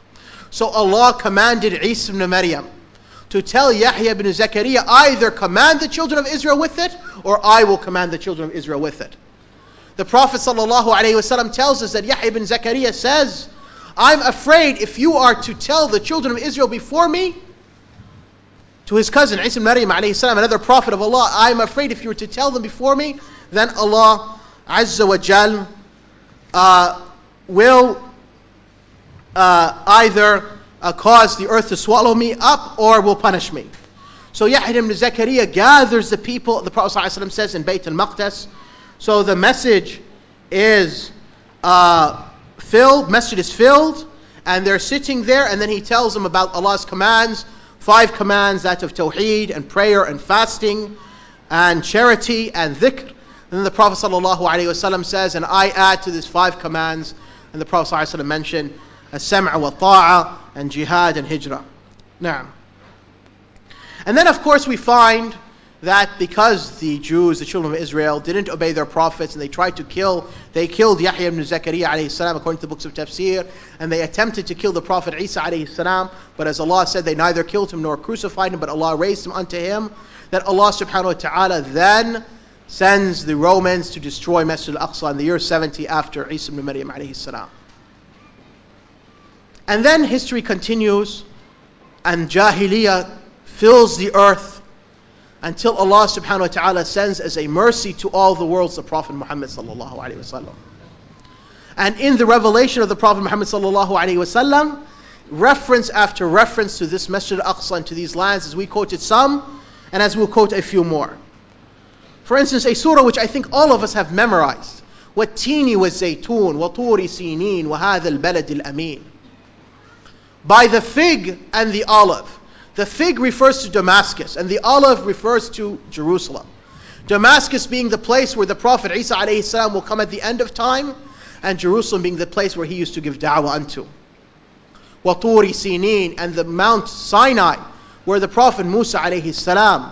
S1: So Allah commanded Isa ibn Maryam to tell Yahya ibn Zakaria, either command the children of Israel with it, or I will command the children of Israel with it. The Prophet ﷺ tells us that Yahya ibn Zakaria says, I'm afraid if you are to tell the children of Israel before me, to his cousin Isa Maryam السلام, another prophet of Allah, I'm afraid if you were to tell them before me, then Allah Azza wa Jal uh, will uh, either uh, cause the earth to swallow me up or will punish me. So Yahya ibn Zechariah gathers the people, the Prophet ﷺ says in Bayt al Maqdis. So the masjid is uh, filled, masjid is filled, and they're sitting there, and then he tells them about Allah's commands, five commands, that of Tawheed and prayer and fasting and charity and dhikr. And then the Prophet ﷺ says, and I add to these five commands, and the Prophet ﷺ mentioned السمع والطاعة and jihad and hijrah. Now, and then of course we find that because the Jews, the children of Israel, didn't obey their prophets and they tried to kill, they killed Yahya ibn Zakariya alayhi salam according to the books of tafsir, and they attempted to kill the Prophet Isa alayhi salam, but as Allah said, they neither killed him nor crucified him, but Allah raised him unto him, that Allah subhanahu wa ta'ala then sends the Romans to destroy Masjid al-Aqsa in the year 70 after Isa ibn Maryam alayhi salam. And then history continues and Jahiliyyah fills the earth until Allah subhanahu wa ta'ala sends as a mercy to all the worlds the Prophet Muhammad sallallahu wasallam. And in the revelation of the Prophet Muhammad sallallahu wasallam, reference after reference to this Masjid Aqsa and to these lands, as we quoted some, and as we'll quote a few more. For instance, a surah which I think all of us have memorized. وَالتِّينِ وَالزَّيْتُونِ وَطُورِ سِينِينَ وَهَذَا الْبَلَدِ الْأَمِينَ by the fig and the olive. The fig refers to Damascus, and the olive refers to Jerusalem. Damascus being the place where the Prophet Isa السلام, will come at the end of time, and Jerusalem being the place where he used to give da'wah unto. Waturi Sinin and the Mount Sinai, where the Prophet Musa السلام,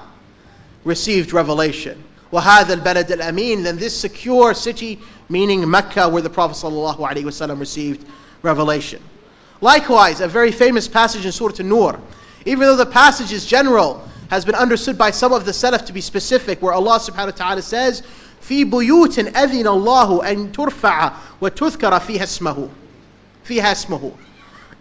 S1: received revelation. وهذا البلد الأمين, then this secure city, meaning Mecca, where the Prophet wasallam received revelation. Likewise, a very famous passage in Surah An-Nur, even though the passage is general, has been understood by some of the Salaf to be specific, where Allah subhanahu wa ta'ala says, في بيوت أذن الله أن ترفع وتذكر فيها اسمه فيها اسمه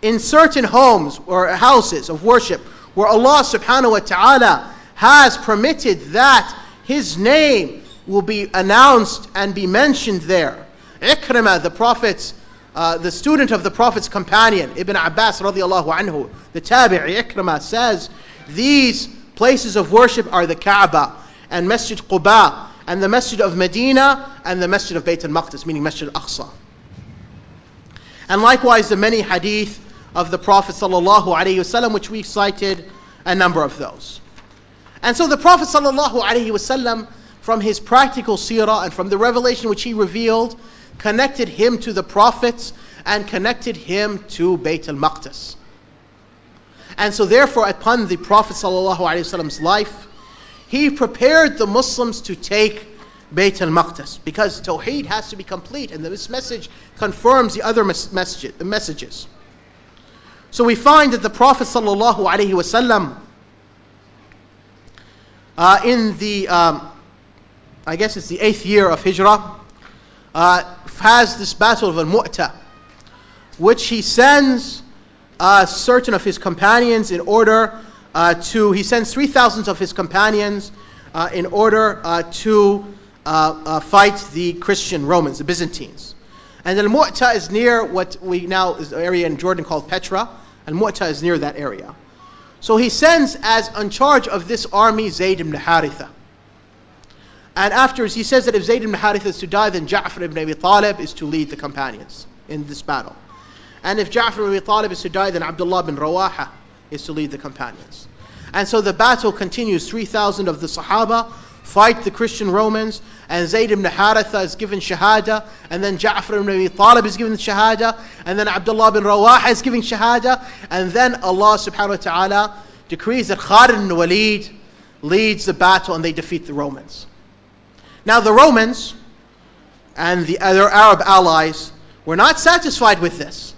S1: In certain homes or houses of worship where Allah subhanahu wa ta'ala has permitted that His name will be announced and be mentioned there. Ikrimah, the Prophet's uh, the student of the Prophet's companion, Ibn Abbas radiallahu anhu, the Tabi'i Ikrima, says, These places of worship are the Kaaba and Masjid Quba and the Masjid of Medina and the Masjid of Bayt al Maqdis, meaning Masjid al Aqsa. And likewise, the many hadith of the Prophet sallallahu which we cited a number of those. And so the Prophet sallallahu from his practical seerah and from the revelation which he revealed connected him to the prophets and connected him to Bayt al Maqdis. And so, therefore, upon the Prophet Prophet's life, he prepared the Muslims to take Bayt al Maqdis because Tawheed has to be complete, and this message confirms the other messages. So, we find that the Prophet وسلم, uh, in the, um, I guess it's the eighth year of Hijrah, uh, has this battle of Al-Mu'ta, which he sends uh, certain of his companions in order uh, to, he sends 3,000 of his companions uh, in order uh, to uh, fight the Christian Romans, the Byzantines. And Al-Mu'ta is near what we now is an area in Jordan called Petra. Al-Mu'ta is near that area. So he sends as in charge of this army Zayd ibn Haritha. And afterwards, he says that if Zayd ibn Harith is to die, then Ja'far ibn Abi Talib is to lead the companions in this battle. And if Ja'far ibn Abi Talib is to die, then Abdullah bin Rawaha is to lead the companions. And so the battle continues. 3,000 of the Sahaba fight the Christian Romans, and Zayd ibn Haritha is given Shahada, and then Ja'far ibn Abi Talib is given Shahada, and then Abdullah bin Rawaha is giving Shahada, and then Allah subhanahu wa ta'ala decrees that Khalid ibn Walid leads the battle and they defeat the Romans. Now, the Romans and the other Arab allies were not satisfied with this.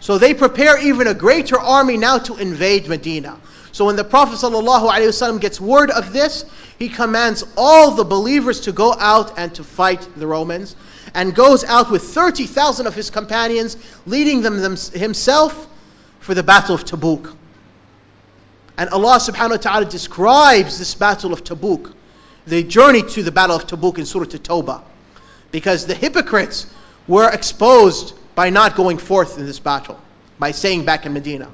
S1: So they prepare even a greater army now to invade Medina. So when the Prophet ﷺ gets word of this, he commands all the believers to go out and to fight the Romans, and goes out with 30,000 of his companions, leading them, them himself for the Battle of Tabuk. And Allah subhanahu wa ta'ala describes this Battle of Tabuk the journey to the Battle of Tabuk in Surah At-Tawbah. Because the hypocrites were exposed by not going forth in this battle, by staying back in Medina.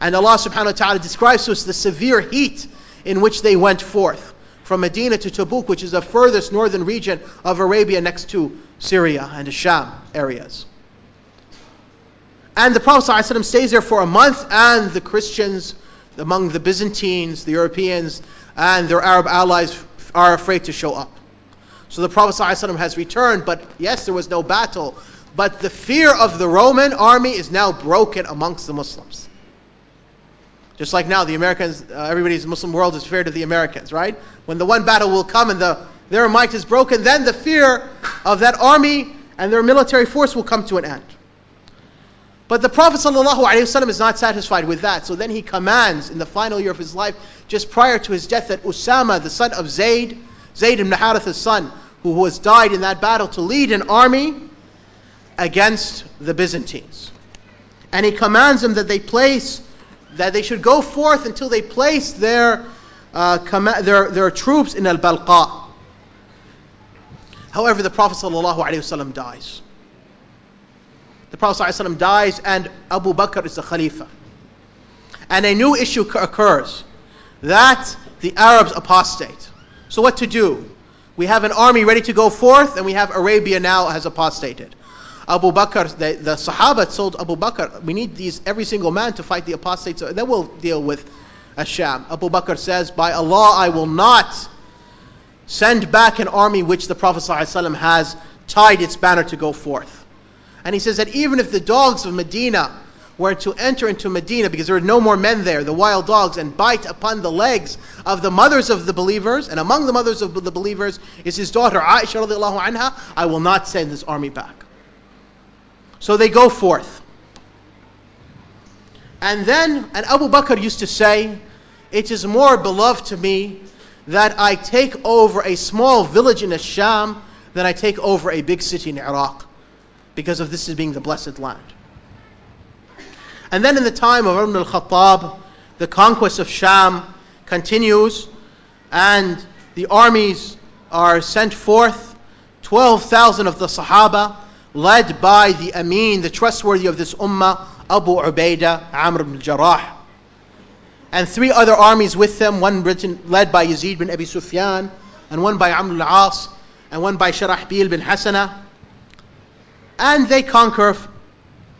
S1: And Allah subhanahu wa ta'ala describes to us the severe heat in which they went forth from Medina to Tabuk, which is the furthest northern region of Arabia next to Syria and the Sham areas. And the Prophet stays there for a month, and the Christians among the Byzantines, the Europeans, and their Arab allies are afraid to show up. So the Prophet ﷺ has returned, but yes, there was no battle. But the fear of the Roman army is now broken amongst the Muslims. Just like now, the Americans, uh, everybody's Muslim world is feared of the Americans, right? When the one battle will come and the, their might is broken, then the fear of that army and their military force will come to an end. But the Prophet ﷺ is not satisfied with that. So then he commands in the final year of his life, just prior to his death, that Usama, the son of Zayd, Zayd ibn Haritha's son, who has died in that battle, to lead an army against the Byzantines. And he commands them that they place, that they should go forth until they place their, uh, their, their troops in Al Balqa. However, the Prophet ﷺ dies. The Prophet ﷺ dies and Abu Bakr is the Khalifa. And a new issue occurs that the Arabs apostate. So, what to do? We have an army ready to go forth, and we have Arabia now has apostated. Abu Bakr, the, the Sahaba told Abu Bakr, we need these every single man to fight the apostates, then we'll deal with Asham. Abu Bakr says, By Allah, I will not send back an army which the Prophet ﷺ has tied its banner to go forth. And he says that even if the dogs of Medina were to enter into Medina, because there are no more men there, the wild dogs, and bite upon the legs of the mothers of the believers, and among the mothers of the believers is his daughter Aisha radiallahu anha, I will not send this army back. So they go forth. And then, and Abu Bakr used to say, It is more beloved to me that I take over a small village in Asham than I take over a big city in Iraq because of this is being the blessed land. And then in the time of Umar al-Khattab, the conquest of Sham continues and the armies are sent forth. 12,000 of the Sahaba, led by the Amin, the trustworthy of this Ummah, Abu Ubaidah, Amr ibn Jarrah. And three other armies with them, one written, led by Yazid bin Abi Sufyan, and one by Amr al-As, and one by Sharahbil bin Hasana and they conquer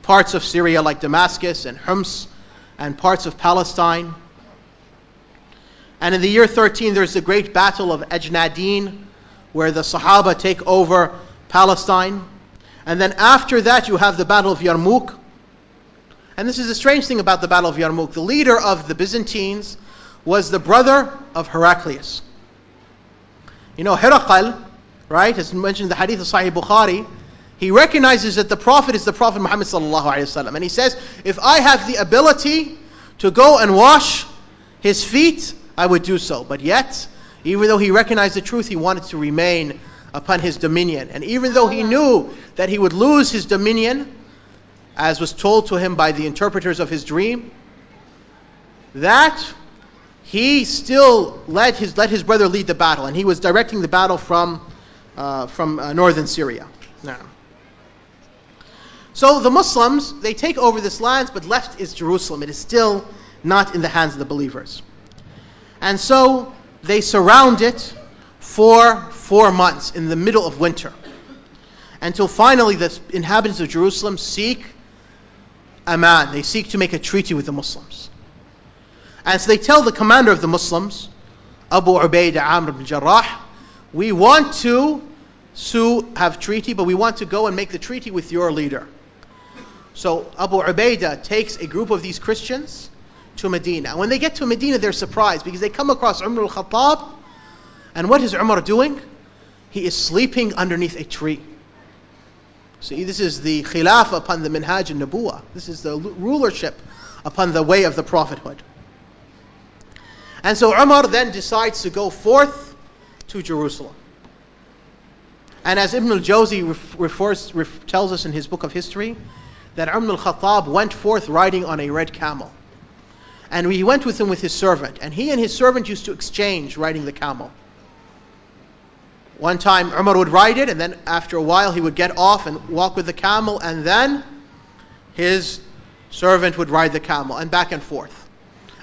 S1: parts of Syria like Damascus and Homs and parts of Palestine. And in the year 13, there's the great battle of Ajnadin, where the Sahaba take over Palestine. And then after that, you have the Battle of Yarmouk. And this is a strange thing about the Battle of Yarmouk. The leader of the Byzantines was the brother of Heraclius. You know, Heraclius, right, as mentioned in the hadith of Sahih Bukhari, he recognizes that the Prophet is the Prophet Muhammad and he says, if I have the ability to go and wash his feet, I would do so. But yet, even though he recognized the truth, he wanted to remain upon his dominion. And even though he knew that he would lose his dominion, as was told to him by the interpreters of his dream, that he still let his, let his brother lead the battle. And he was directing the battle from, uh, from uh, northern Syria. Now. So the Muslims, they take over this land, but left is Jerusalem. It is still not in the hands of the believers. And so they surround it for four months in the middle of winter until finally the inhabitants of Jerusalem seek man. They seek to make a treaty with the Muslims. And so they tell the commander of the Muslims, Abu Ubaidah Amr ibn Jarrah, we want to sue, have treaty, but we want to go and make the treaty with your leader. So Abu Ubaidah takes a group of these Christians to Medina. when they get to Medina, they're surprised because they come across Umar al Khattab. And what is Umar doing? He is sleeping underneath a tree. See, this is the khilaf upon the minhaj and nabuwa. This is the rulership upon the way of the prophethood. And so Umar then decides to go forth to Jerusalem. And as Ibn al Jawzi refers, refers, tells us in his book of history, that Umar al-Khattab went forth riding on a red camel. And he went with him with his servant. And he and his servant used to exchange riding the camel. One time Umar would ride it, and then after a while he would get off and walk with the camel, and then his servant would ride the camel, and back and forth.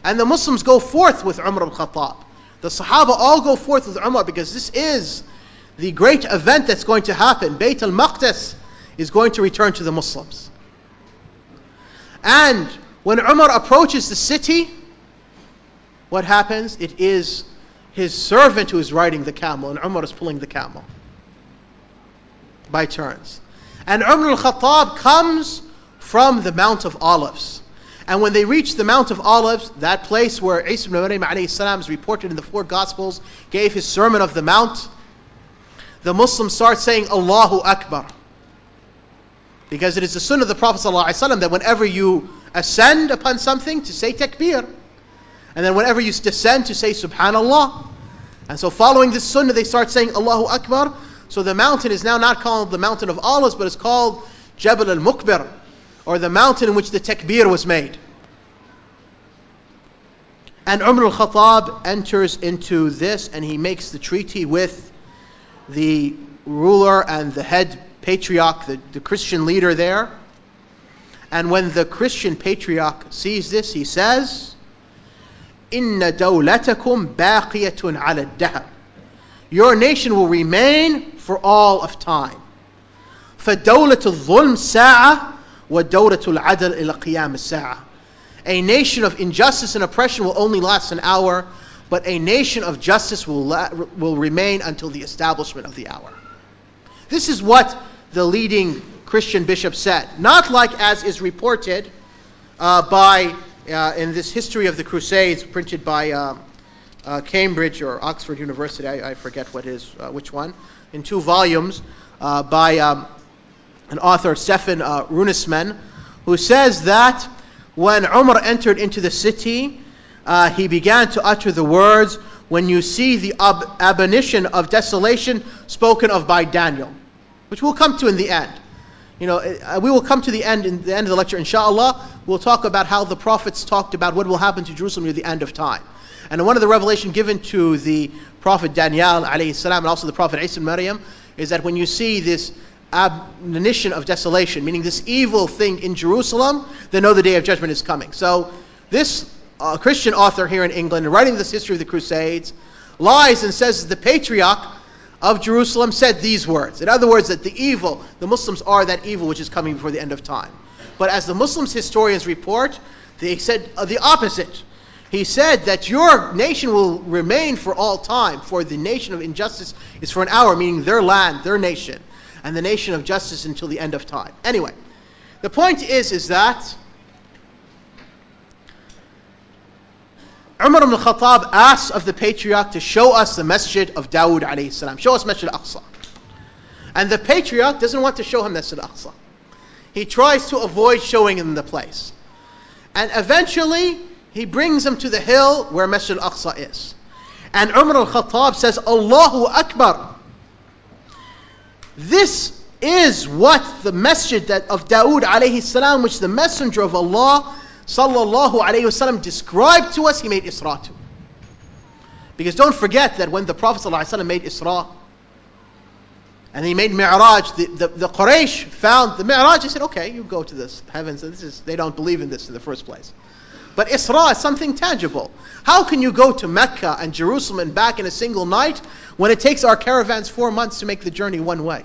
S1: And the Muslims go forth with Umar al Khattab. The Sahaba all go forth with Umar because this is the great event that's going to happen. Bayt al Maqdis is going to return to the Muslims. And when Umar approaches the city, what happens? It is his servant who is riding the camel, and Umar is pulling the camel by turns. And Umar al Khattab comes from the Mount of Olives. And when they reached the Mount of Olives, that place where Isa ibn Maryam is reported in the four Gospels, gave his Sermon of the Mount, the Muslims start saying, Allahu Akbar. Because it is the sunnah of the Prophet ﷺ that whenever you ascend upon something, to say takbir. And then whenever you descend, to say subhanallah. And so following this sunnah, they start saying Allahu Akbar. So the mountain is now not called the mountain of Allah's, but it's called Jabal al-Mukbir, or the mountain in which the takbir was made. And Umar al-Khattab enters into this and he makes the treaty with the ruler and the head patriarch, the, the Christian leader there. And when the Christian patriarch sees this, he says, Inna dawlatakum baqiyatun ala dahab. Your nation will remain for all of time. فدولة الظلم ساعة ودولة العدل إلى قيام الساعة. A nation of injustice and oppression will only last an hour, but a nation of justice will, la- will remain until the establishment of the hour. This is what the leading Christian bishop said. Not like as is reported uh, by, uh, in this history of the Crusades printed by um, uh, Cambridge or Oxford University, I, I forget what is, uh, which one, in two volumes uh, by um, an author, Stefan uh, Runciman, who says that when Umar entered into the city, he began to utter the words, when you see the ab- of desolation spoken of by Daniel which we'll come to in the end. You know, uh, we will come to the end in the end of the lecture, inshallah. We'll talk about how the prophets talked about what will happen to Jerusalem near the end of time. And one of the revelation given to the prophet Daniel alayhi and also the prophet Isa Maryam is that when you see this admonition of desolation, meaning this evil thing in Jerusalem, they know the day of judgment is coming. So this uh, Christian author here in England, writing this history of the Crusades, lies and says the patriarch of Jerusalem said these words. In other words, that the evil, the Muslims are that evil which is coming before the end of time. But as the Muslims historians report, they said uh, the opposite. He said that your nation will remain for all time, for the nation of injustice is for an hour, meaning their land, their nation, and the nation of justice until the end of time. Anyway, the point is, is that Umar ibn Khattab asks of the patriarch to show us the masjid of Dawud alayhi salam. Show us Masjid Al-Aqsa. And the patriarch doesn't want to show him Masjid Al-Aqsa. He tries to avoid showing him the place. And eventually, he brings him to the hill where Masjid Al-Aqsa is. And Umar al-Khattab says, Allahu Akbar. This is what the masjid of Dawud alayhi salam, which the messenger of Allah sallallahu alayhi wasallam described to us, he made Isra to. Because don't forget that when the Prophet ﷺ made Isra and he made Mi'raj, the, the, the Quraysh found the Mi'raj, they said, okay, you go to this heavens, and this is, they don't believe in this in the first place. But Isra is something tangible. How can you go to Mecca and Jerusalem and back in a single night when it takes our caravans four months to make the journey one way?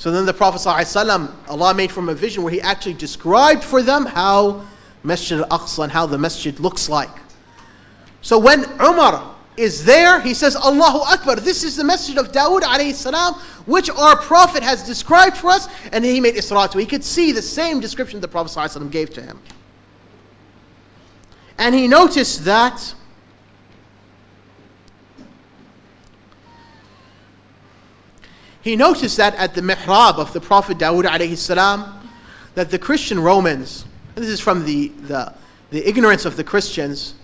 S1: So then the Prophet ﷺ, Allah made from a vision where he actually described for them how Masjid al-Aqsa and how the masjid looks like. So when Umar is there, he says, Allahu Akbar, this is the masjid of Dawud alayhi which our Prophet has described for us, and he made Isra to. He could see the same description the Prophet ﷺ gave to him. And he noticed that He noticed that at the mihrab of the Prophet Dawud alayhi salam, that the Christian Romans, this is from the, the, the ignorance of the Christians,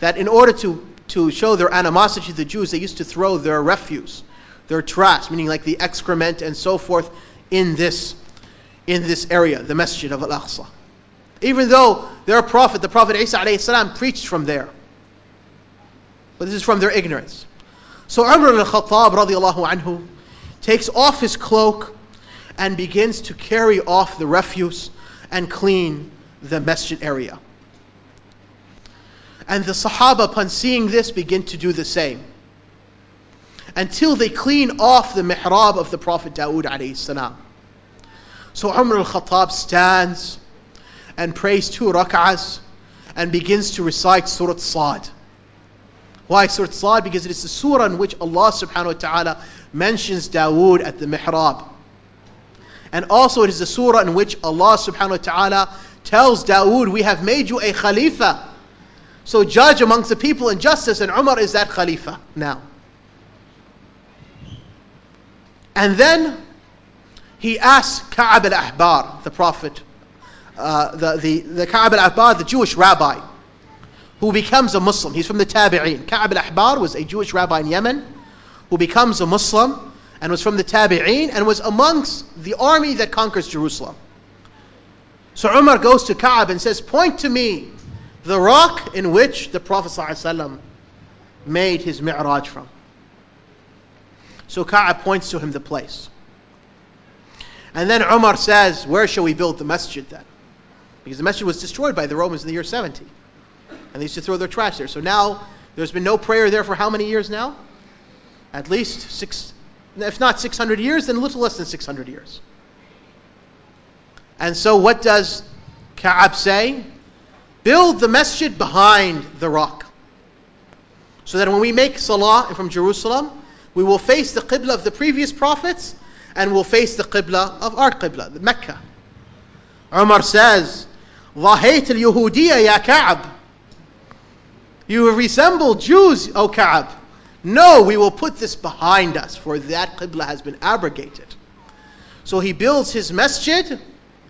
S1: that in order to, to show their animosity to the Jews, they used to throw their refuse, their trash, meaning like the excrement and so forth, in this, in this area, the Masjid of Al-Aqsa. Even though their prophet, the Prophet Isa alayhi salam, preached from there. But this is from their ignorance. So Umar al-Khattab radiallahu anhu, takes off his cloak, and begins to carry off the refuse and clean the masjid area. And the Sahaba, upon seeing this, begin to do the same. Until they clean off the mihrab of the Prophet Dawood So Umar al-Khattab stands and prays two rak'ahs and begins to recite Surah Sad. Why Surah Sad? Because it is the surah in which Allah subhanahu wa ta'ala mentions Dawood at the mihrab. And also it is the surah in which Allah subhanahu wa ta'ala tells Dawood, we have made you a khalifa. So judge amongst the people in justice and Umar is that khalifa now. And then he asks Ka'ab al-Ahbar, the prophet, uh, the, the, the Ka'ab al-Ahbar, the Jewish rabbi, who becomes a Muslim. He's from the Tabi'een. Kaab al-Ahbar was a Jewish rabbi in Yemen who becomes a Muslim and was from the Tabi'een and was amongst the army that conquers Jerusalem. So Umar goes to Kaab and says, Point to me the rock in which the Prophet ﷺ made his mi'raj from. So Kaab points to him the place. And then Umar says, Where shall we build the masjid then? Because the masjid was destroyed by the Romans in the year 70. And they used to throw their trash there. So now there's been no prayer there for how many years now? At least six, if not 600 years, then a little less than 600 years. And so what does Ka'ab say? Build the masjid behind the rock. So that when we make salah from Jerusalem, we will face the qibla of the previous prophets and will face the qibla of our qibla, Mecca. Umar says, ضحيت اليهودية ya Kaab." You resemble Jews, O Ka'ab. No, we will put this behind us, for that Qibla has been abrogated. So he builds his masjid,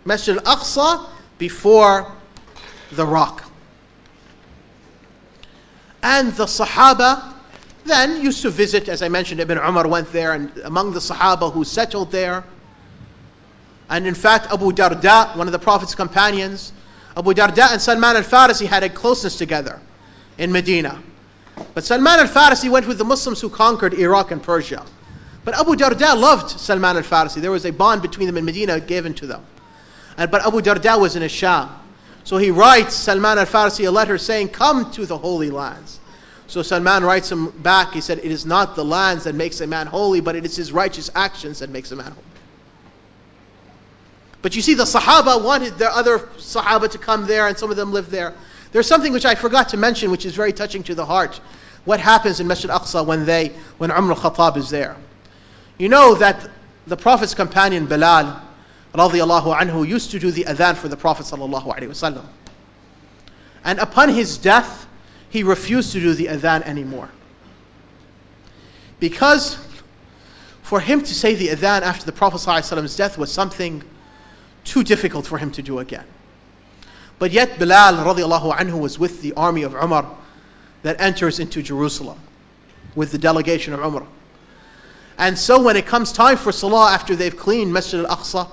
S1: Masjid al Aqsa, before the rock. And the Sahaba then used to visit, as I mentioned, Ibn Umar went there, and among the Sahaba who settled there. And in fact, Abu Darda, one of the Prophet's companions, Abu Darda and Salman al Farisi had a closeness together in Medina. But Salman al Farsi went with the Muslims who conquered Iraq and Persia. But Abu Darda loved Salman al Farsi. There was a bond between them in Medina given to them. And, but Abu Darda was in Asham. So he writes Salman al Farsi a letter saying, Come to the Holy Lands. So Salman writes him back, he said, It is not the lands that makes a man holy, but it is his righteous actions that makes a man holy. But you see, the Sahaba wanted their other Sahaba to come there, and some of them lived there. There's something which I forgot to mention, which is very touching to the heart. What happens in Masjid Aqsa when they, when Umar al-Khattab is there? You know that the Prophet's companion Bilal, radiallahu anhu, used to do the adhan for the Prophet sallallahu alaihi wasallam. And upon his death, he refused to do the adhan anymore. Because for him to say the adhan after the Prophet's death was something too difficult for him to do again. But yet Bilal radiallahu anhu was with the army of Umar that enters into Jerusalem with the delegation of Umar. And so when it comes time for Salah after they've cleaned Masjid al-Aqsa,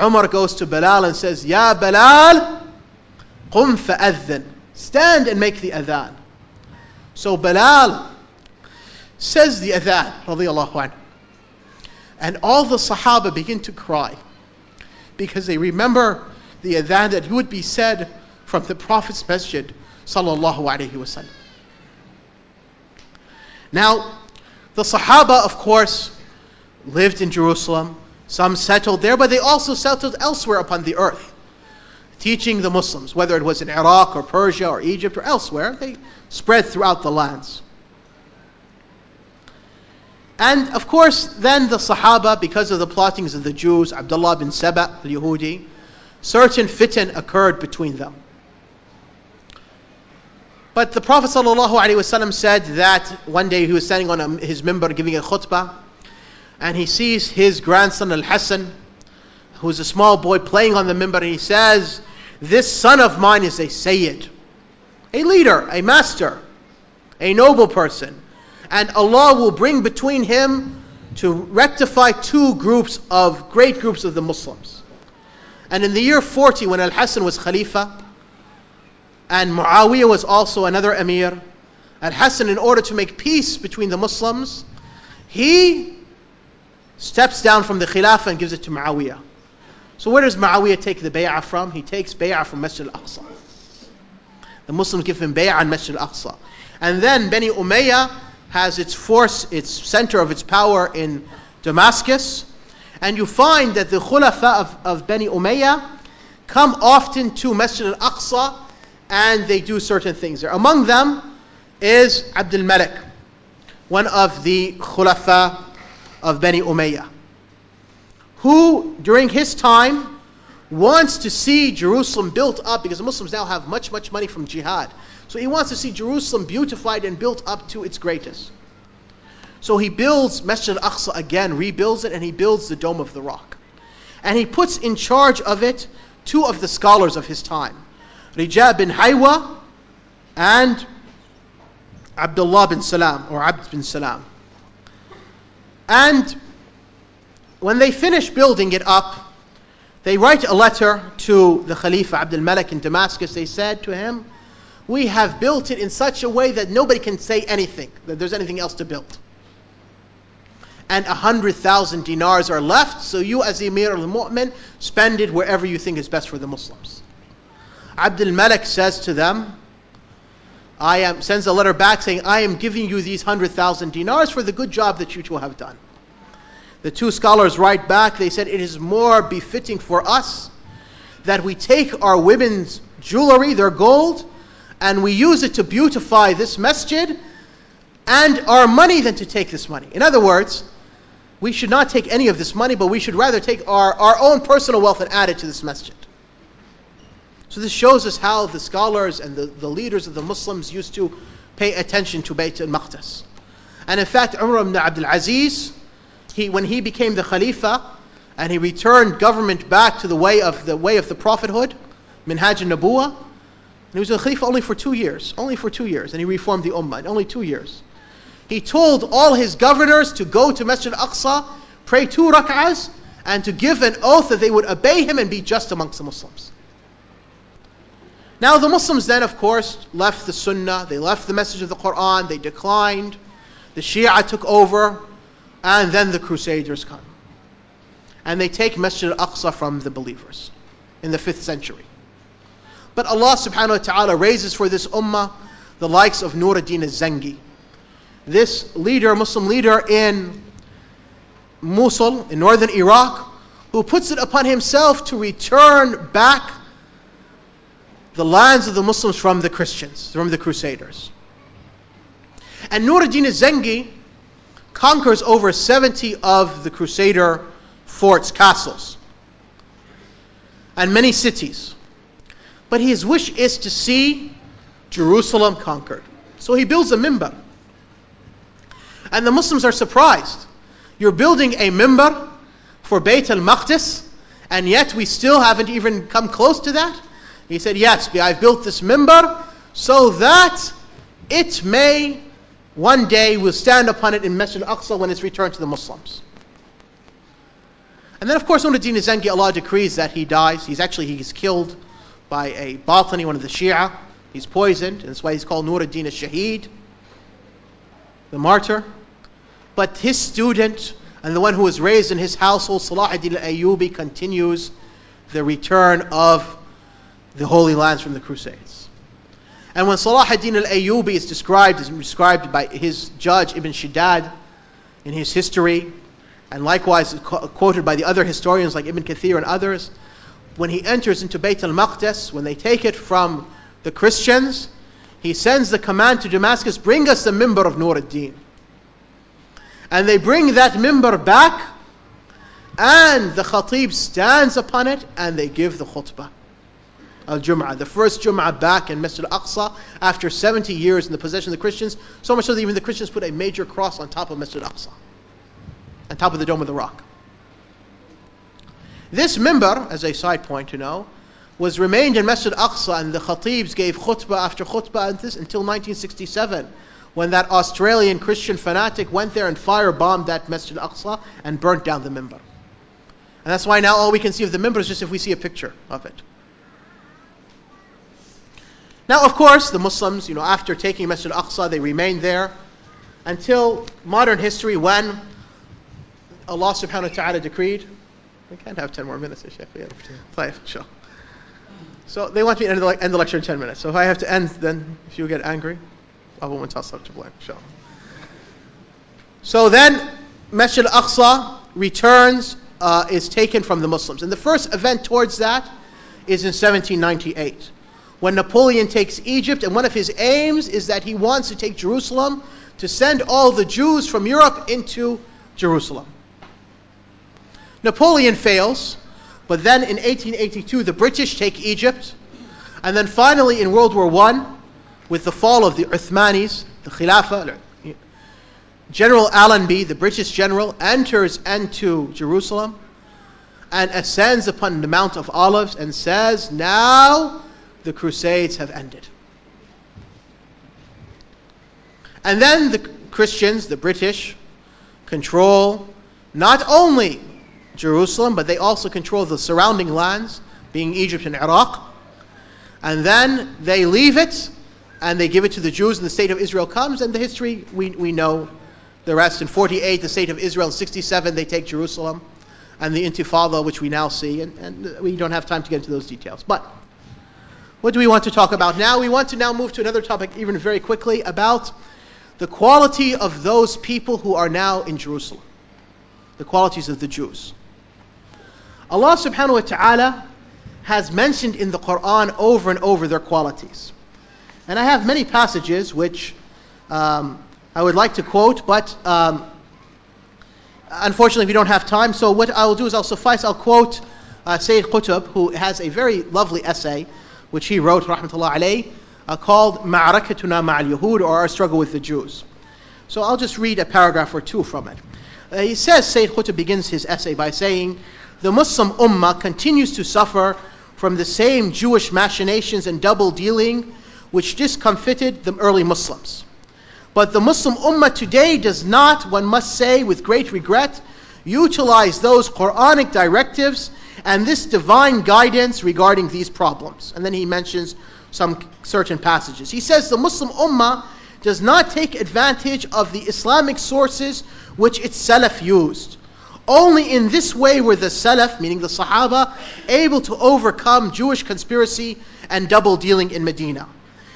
S1: Umar goes to Bilal and says, Ya Bilal, qum adhan. Stand and make the adhan. So Bilal says the adhan, radiallahu anhu. And all the Sahaba begin to cry because they remember the adhan that would be said from the Prophet's masjid sallallahu wasallam. Now, the Sahaba, of course, lived in Jerusalem. Some settled there, but they also settled elsewhere upon the earth, teaching the Muslims, whether it was in Iraq or Persia or Egypt or elsewhere. They spread throughout the lands. And of course, then the Sahaba, because of the plottings of the Jews, Abdullah bin Saba al Yahudi, Certain fitan occurred between them. But the Prophet ﷺ said that one day he was standing on a, his minbar giving a khutbah and he sees his grandson Al Hassan, who's a small boy, playing on the minbar and he says, This son of mine is a Sayyid, a leader, a master, a noble person. And Allah will bring between him to rectify two groups of great groups of the Muslims. And in the year 40, when Al Hassan was Khalifa, and Muawiyah was also another emir, Al Hassan, in order to make peace between the Muslims, he steps down from the Khilafah and gives it to Muawiyah. So where does Muawiyah take the bay'ah from? He takes bay'ah from Masjid al-Aqsa. The Muslims give him bay'ah in Masjid al-Aqsa. And then Bani Umayyah has its force, its center of its power in Damascus. And you find that the Khulafa of, of Bani Umayyah come often to Masjid al Aqsa and they do certain things there. Among them is Abdul Malik, one of the Khulafa of Bani Umayyah, who during his time wants to see Jerusalem built up because the Muslims now have much, much money from jihad. So he wants to see Jerusalem beautified and built up to its greatest. So he builds Masjid al Aqsa again, rebuilds it, and he builds the Dome of the Rock. And he puts in charge of it two of the scholars of his time Rijab bin Haywa and Abdullah bin Salam, or Abd bin Salam. And when they finish building it up, they write a letter to the Khalifa Abdul Malik in Damascus. They said to him, We have built it in such a way that nobody can say anything, that there's anything else to build and a hundred thousand dinars are left, so you as Emir al-Mu'min spend it wherever you think is best for the Muslims. Abdul Malik says to them, I am, sends a letter back saying, I am giving you these hundred thousand dinars for the good job that you two have done. The two scholars write back, they said, it is more befitting for us that we take our women's jewelry, their gold, and we use it to beautify this masjid and our money than to take this money. In other words, we should not take any of this money, but we should rather take our, our own personal wealth and add it to this masjid. So this shows us how the scholars and the, the leaders of the Muslims used to pay attention to Bayt al-Maqdis. And in fact, Umar ibn Abdul Aziz, he, when he became the Khalifa, and he returned government back to the way of the way of the prophethood, Minhaj al-Nabuwa, he was a Khalifa only for two years, only for two years, and he reformed the Ummah in only two years. He told all his governors to go to Masjid Aqsa, pray two rak'ahs, and to give an oath that they would obey him and be just amongst the Muslims. Now, the Muslims then, of course, left the Sunnah, they left the message of the Quran, they declined, the Shia took over, and then the Crusaders come. And they take Masjid Aqsa from the believers in the 5th century. But Allah subhanahu wa ta'ala raises for this ummah the likes of Nur ad-Din al-Zangi, this leader, Muslim leader in Mosul, in northern Iraq, who puts it upon himself to return back the lands of the Muslims from the Christians, from the Crusaders. And Nuruddin Zengi conquers over 70 of the Crusader forts, castles, and many cities. But his wish is to see Jerusalem conquered. So he builds a mimbar and the Muslims are surprised. You're building a mimbar for Bayt al Maqdis, and yet we still haven't even come close to that? He said, Yes, I've built this mimbar so that it may one day will stand upon it in Masjid al-Aqsa when it's returned to the Muslims. And then, of course, Nuruddin Zengi, Allah decrees that he dies. He's actually he's killed by a Batini, one of the Shia. He's poisoned, and that's why he's called Nuruddin al-Shaheed, the martyr. But his student and the one who was raised in his household, Salah ad-Din al-Ayyubi, continues the return of the Holy Lands from the Crusades. And when Salah ad-Din al-Ayyubi is described, is described by his judge Ibn Shaddad in his history, and likewise quoted by the other historians like Ibn Kathir and others, when he enters into Bayt al-Maqdis, when they take it from the Christians, he sends the command to Damascus, bring us the mimbar of Nur ad-Din. And they bring that mimbar back, and the khatib stands upon it, and they give the khutbah. Al Jum'ah, the first Jum'ah back in Masjid Al Aqsa after 70 years in the possession of the Christians, so much so that even the Christians put a major cross on top of Masjid Al Aqsa, on top of the Dome of the Rock. This mimbar, as a side point to know, was remained in Masjid Aqsa and the khatibs gave khutbah after khutbah until 1967 when that Australian Christian fanatic went there and firebombed that Masjid Aqsa and burnt down the mimbar. And that's why now all we can see of the mimbar is just if we see a picture of it. Now, of course, the Muslims, you know, after taking Masjid Aqsa, they remained there until modern history when Allah subhanahu wa ta'ala decreed. We can't have 10 more minutes, Sheikh. We have five, sure. So they want me to end the, end the lecture in 10 minutes. So if I have to end, then if you get angry. Allah wants us to blame. So then, Masjid Al-Aqsa returns, uh, is taken from the Muslims. And the first event towards that is in 1798, when Napoleon takes Egypt, and one of his aims is that he wants to take Jerusalem to send all the Jews from Europe into Jerusalem. Napoleon fails, but then in 1882, the British take Egypt. And then finally, in World War I, with the fall of the Uthmanis, the Khilafah, General Allenby, the British general, enters into Jerusalem and ascends upon the Mount of Olives and says, Now the Crusades have ended. And then the Christians, the British, control not only Jerusalem, but they also control the surrounding lands, being Egypt and Iraq. And then they leave it and they give it to the Jews, and the state of Israel comes, and the history we, we know the rest. In 48, the state of Israel, in 67, they take Jerusalem, and the Intifada, which we now see, and, and we don't have time to get into those details. But what do we want to talk about now? We want to now move to another topic, even very quickly, about the quality of those people who are now in Jerusalem, the qualities of the Jews. Allah subhanahu wa ta'ala has mentioned in the Quran over and over their qualities. And I have many passages which um, I would like to quote, but um, unfortunately we don't have time. So what I will do is I'll suffice, I'll quote uh, Sayyid Qutb, who has a very lovely essay which he wrote, rahmatullah alayh, uh, called Ma'arakatuna Ma'al Yahud, or Our Struggle with the Jews. So I'll just read a paragraph or two from it. Uh, he says, Sayyid Qutb begins his essay by saying, The Muslim Ummah continues to suffer from the same Jewish machinations and double dealing which discomfited the early Muslims. But the Muslim Ummah today does not, one must say with great regret, utilize those Quranic directives and this divine guidance regarding these problems. And then he mentions some certain passages. He says the Muslim Ummah does not take advantage of the Islamic sources which its Salaf used. Only in this way were the Salaf, meaning the Sahaba, able to overcome Jewish conspiracy and double dealing in Medina.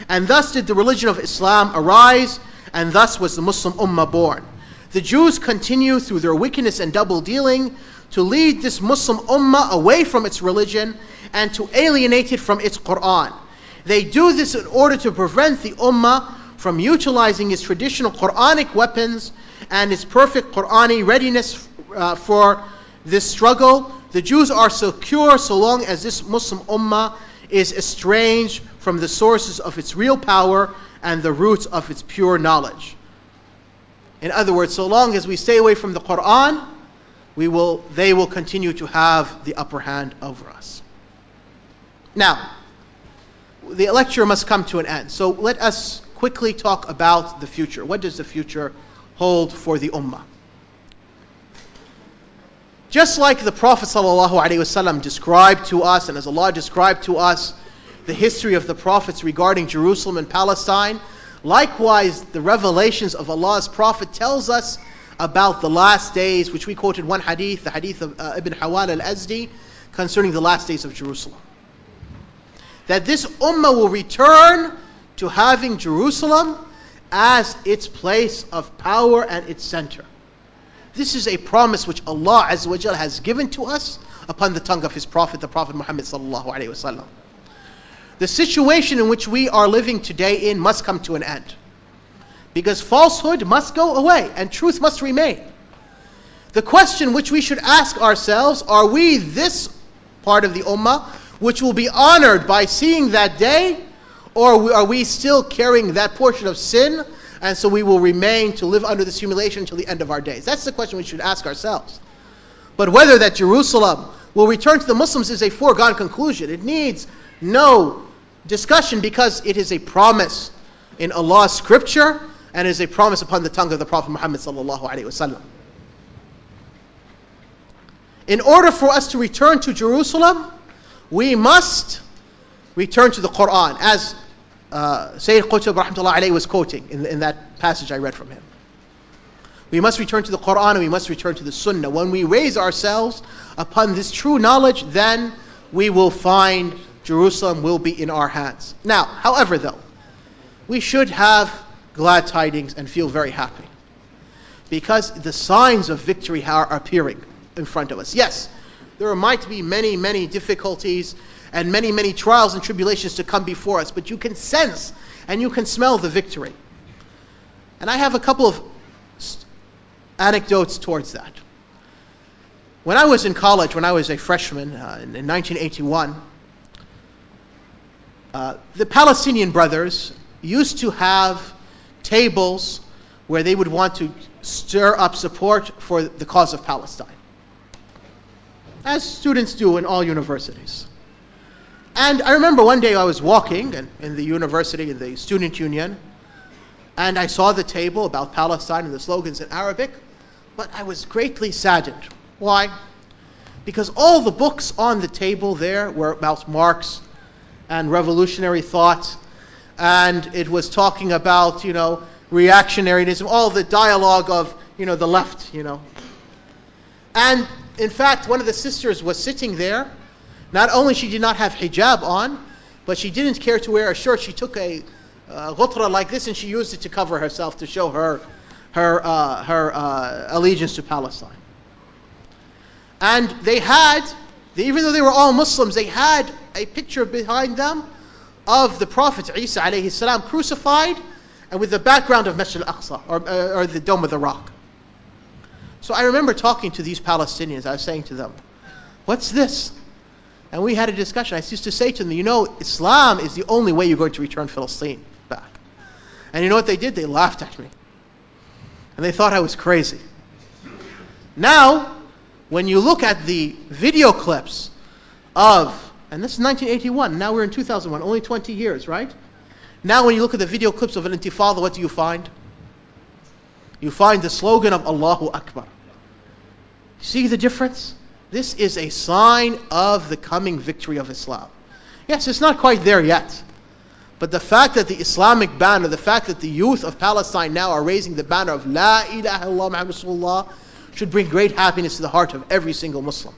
S1: And thus did the religion of Islam arise, and thus was the Muslim Ummah born. The Jews continue through their wickedness and double dealing to lead this Muslim Ummah away from its religion and to alienate it from its Quran. They do this in order to prevent the Ummah from utilizing its traditional Quranic weapons and its perfect Qurani readiness uh, for this struggle. The Jews are secure so long as this Muslim Ummah is estranged from the sources of its real power and the roots of its pure knowledge. In other words, so long as we stay away from the Quran, we will, they will continue to have the upper hand over us. Now, the lecture must come to an end. So let us quickly talk about the future. What does the future hold for the Ummah? Just like the Prophet ﷺ described to us, and as Allah described to us, the history of the prophets regarding Jerusalem and Palestine. Likewise, the revelations of Allah's prophet tells us about the last days, which we quoted one hadith, the hadith of uh, Ibn Hawal al-Azdi, concerning the last days of Jerusalem. That this ummah will return to having Jerusalem as its place of power and its center. This is a promise which Allah Azza wa has given to us upon the tongue of His Prophet, the Prophet Muhammad sallallahu alaihi wasallam. The situation in which we are living today in must come to an end. Because falsehood must go away and truth must remain. The question which we should ask ourselves are we this part of the ummah which will be honored by seeing that day, or are we still carrying that portion of sin and so we will remain to live under this humiliation until the end of our days? That's the question we should ask ourselves. But whether that Jerusalem will return to the Muslims is a foregone conclusion. It needs no discussion because it is a promise in Allah's scripture and is a promise upon the tongue of the Prophet Muhammad In order for us to return to Jerusalem, we must return to the Quran, as uh, Sayyid Qutb rahmatullah alayhi was quoting in, in that passage I read from him. We must return to the Quran and we must return to the Sunnah. When we raise ourselves upon this true knowledge, then we will find Jerusalem will be in our hands. Now, however, though, we should have glad tidings and feel very happy because the signs of victory are appearing in front of us. Yes, there might be many, many difficulties and many, many trials and tribulations to come before us, but you can sense and you can smell the victory. And I have a couple of anecdotes towards that. When I was in college, when I was a freshman uh, in, in 1981, uh, the Palestinian brothers used to have tables where they would want to stir up support for the cause of Palestine, as students do in all universities. And I remember one day I was walking in, in the university, in the student union, and I saw the table about Palestine and the slogans in Arabic, but I was greatly saddened. Why? Because all the books on the table there were about Marx and revolutionary thought. And it was talking about, you know, reactionaryism, all the dialogue of, you know, the left, you know. And in fact, one of the sisters was sitting there. Not only she did not have hijab on, but she didn't care to wear a shirt. She took a uh, ghutra like this and she used it to cover herself to show her her uh, her uh, allegiance to Palestine. And they had even though they were all Muslims, they had a picture behind them of the Prophet Isa alayhi salam crucified and with the background of Masjid al-Aqsa or, uh, or the Dome of the Rock. So I remember talking to these Palestinians. I was saying to them, what's this? And we had a discussion. I used to say to them, you know, Islam is the only way you're going to return Palestine back. And you know what they did? They laughed at me. And they thought I was crazy. Now, when you look at the video clips of, and this is 1981, now we're in 2001, only 20 years, right? Now, when you look at the video clips of an intifada, what do you find? You find the slogan of Allahu Akbar. See the difference? This is a sign of the coming victory of Islam. Yes, it's not quite there yet. But the fact that the Islamic banner, the fact that the youth of Palestine now are raising the banner of La ilaha illallah Muhammad Rasulullah, should bring great happiness to the heart of every single Muslim.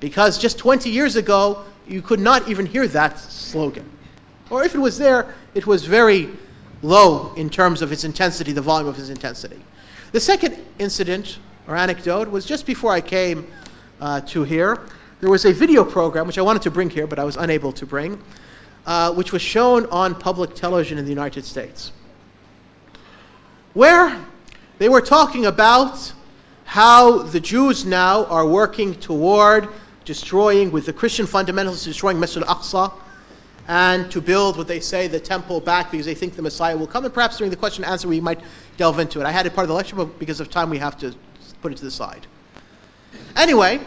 S1: Because just 20 years ago, you could not even hear that slogan. Or if it was there, it was very low in terms of its intensity, the volume of its intensity. The second incident or anecdote was just before I came uh, to here. There was a video program, which I wanted to bring here, but I was unable to bring, uh, which was shown on public television in the United States, where they were talking about how the Jews now are working toward destroying, with the Christian fundamentalists, destroying Masjid al Aqsa and to build what they say the temple back because they think the Messiah will come. And perhaps during the question and answer, we might delve into it. I had it part of the lecture, but because of time, we have to put it to the side. Anyway,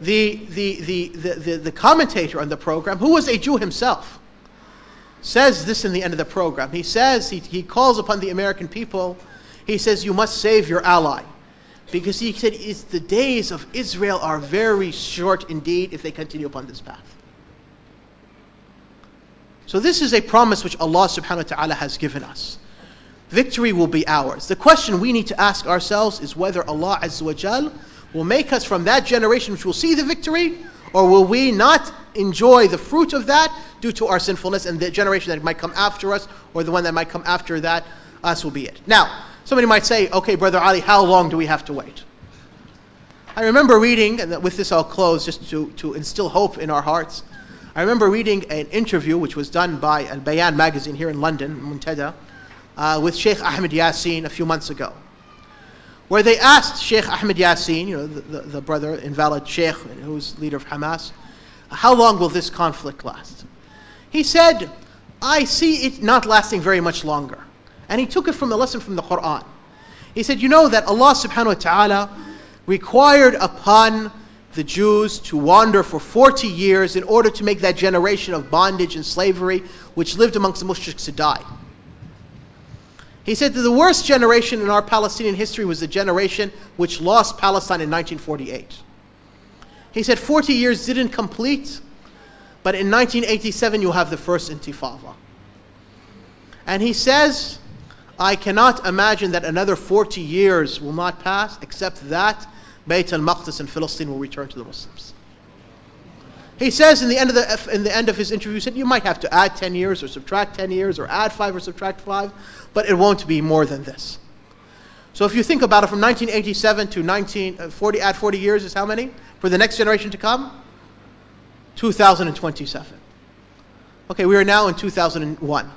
S1: the, the, the, the, the, commentator on the program, who was a Jew himself, says this in the end of the program. He says, he, he calls upon the American people he says, You must save your ally. Because he said, it's The days of Israel are very short indeed if they continue upon this path. So, this is a promise which Allah subhanahu wa ta'ala has given us. Victory will be ours. The question we need to ask ourselves is whether Allah Azza wa Jal will make us from that generation which will see the victory, or will we not enjoy the fruit of that due to our sinfulness and the generation that might come after us, or the one that might come after that, us will be it. Now, Somebody might say, okay, Brother Ali, how long do we have to wait? I remember reading, and with this I'll close just to, to instill hope in our hearts. I remember reading an interview which was done by Al Bayan magazine here in London, Muntada, uh, with Sheikh Ahmed Yassin a few months ago, where they asked Sheikh Ahmed Yassin, you know, the, the, the brother, invalid Sheikh, who's leader of Hamas, how long will this conflict last? He said, I see it not lasting very much longer. And he took it from a lesson from the Quran. He said, You know that Allah subhanahu wa ta'ala required upon the Jews to wander for 40 years in order to make that generation of bondage and slavery which lived amongst the mushriks to die. He said that the worst generation in our Palestinian history was the generation which lost Palestine in 1948. He said 40 years didn't complete, but in 1987 you have the first intifada. And he says I cannot imagine that another 40 years will not pass except that Bayt al-Maqdis in Palestine will return to the Muslims. He says in the end of the in the end of his interview, he said you might have to add 10 years or subtract 10 years or add five or subtract five, but it won't be more than this. So if you think about it, from 1987 to 1940, uh, add 40 years is how many for the next generation to come? 2027. Okay, we are now in 2001.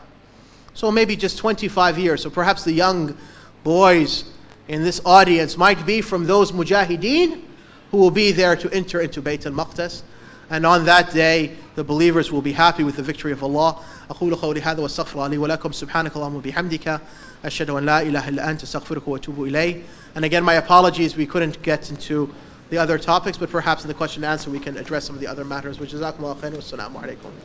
S1: So maybe just 25 years. So perhaps the young boys in this audience might be from those mujahideen who will be there to enter into Bayt al-Maqdis. And on that day, the believers will be happy with the victory of Allah. And again, my apologies, we couldn't get into the other topics, but perhaps in the question and answer we can address some of the other matters. Which is Akhmullah Khair. Wassalamu alaikum.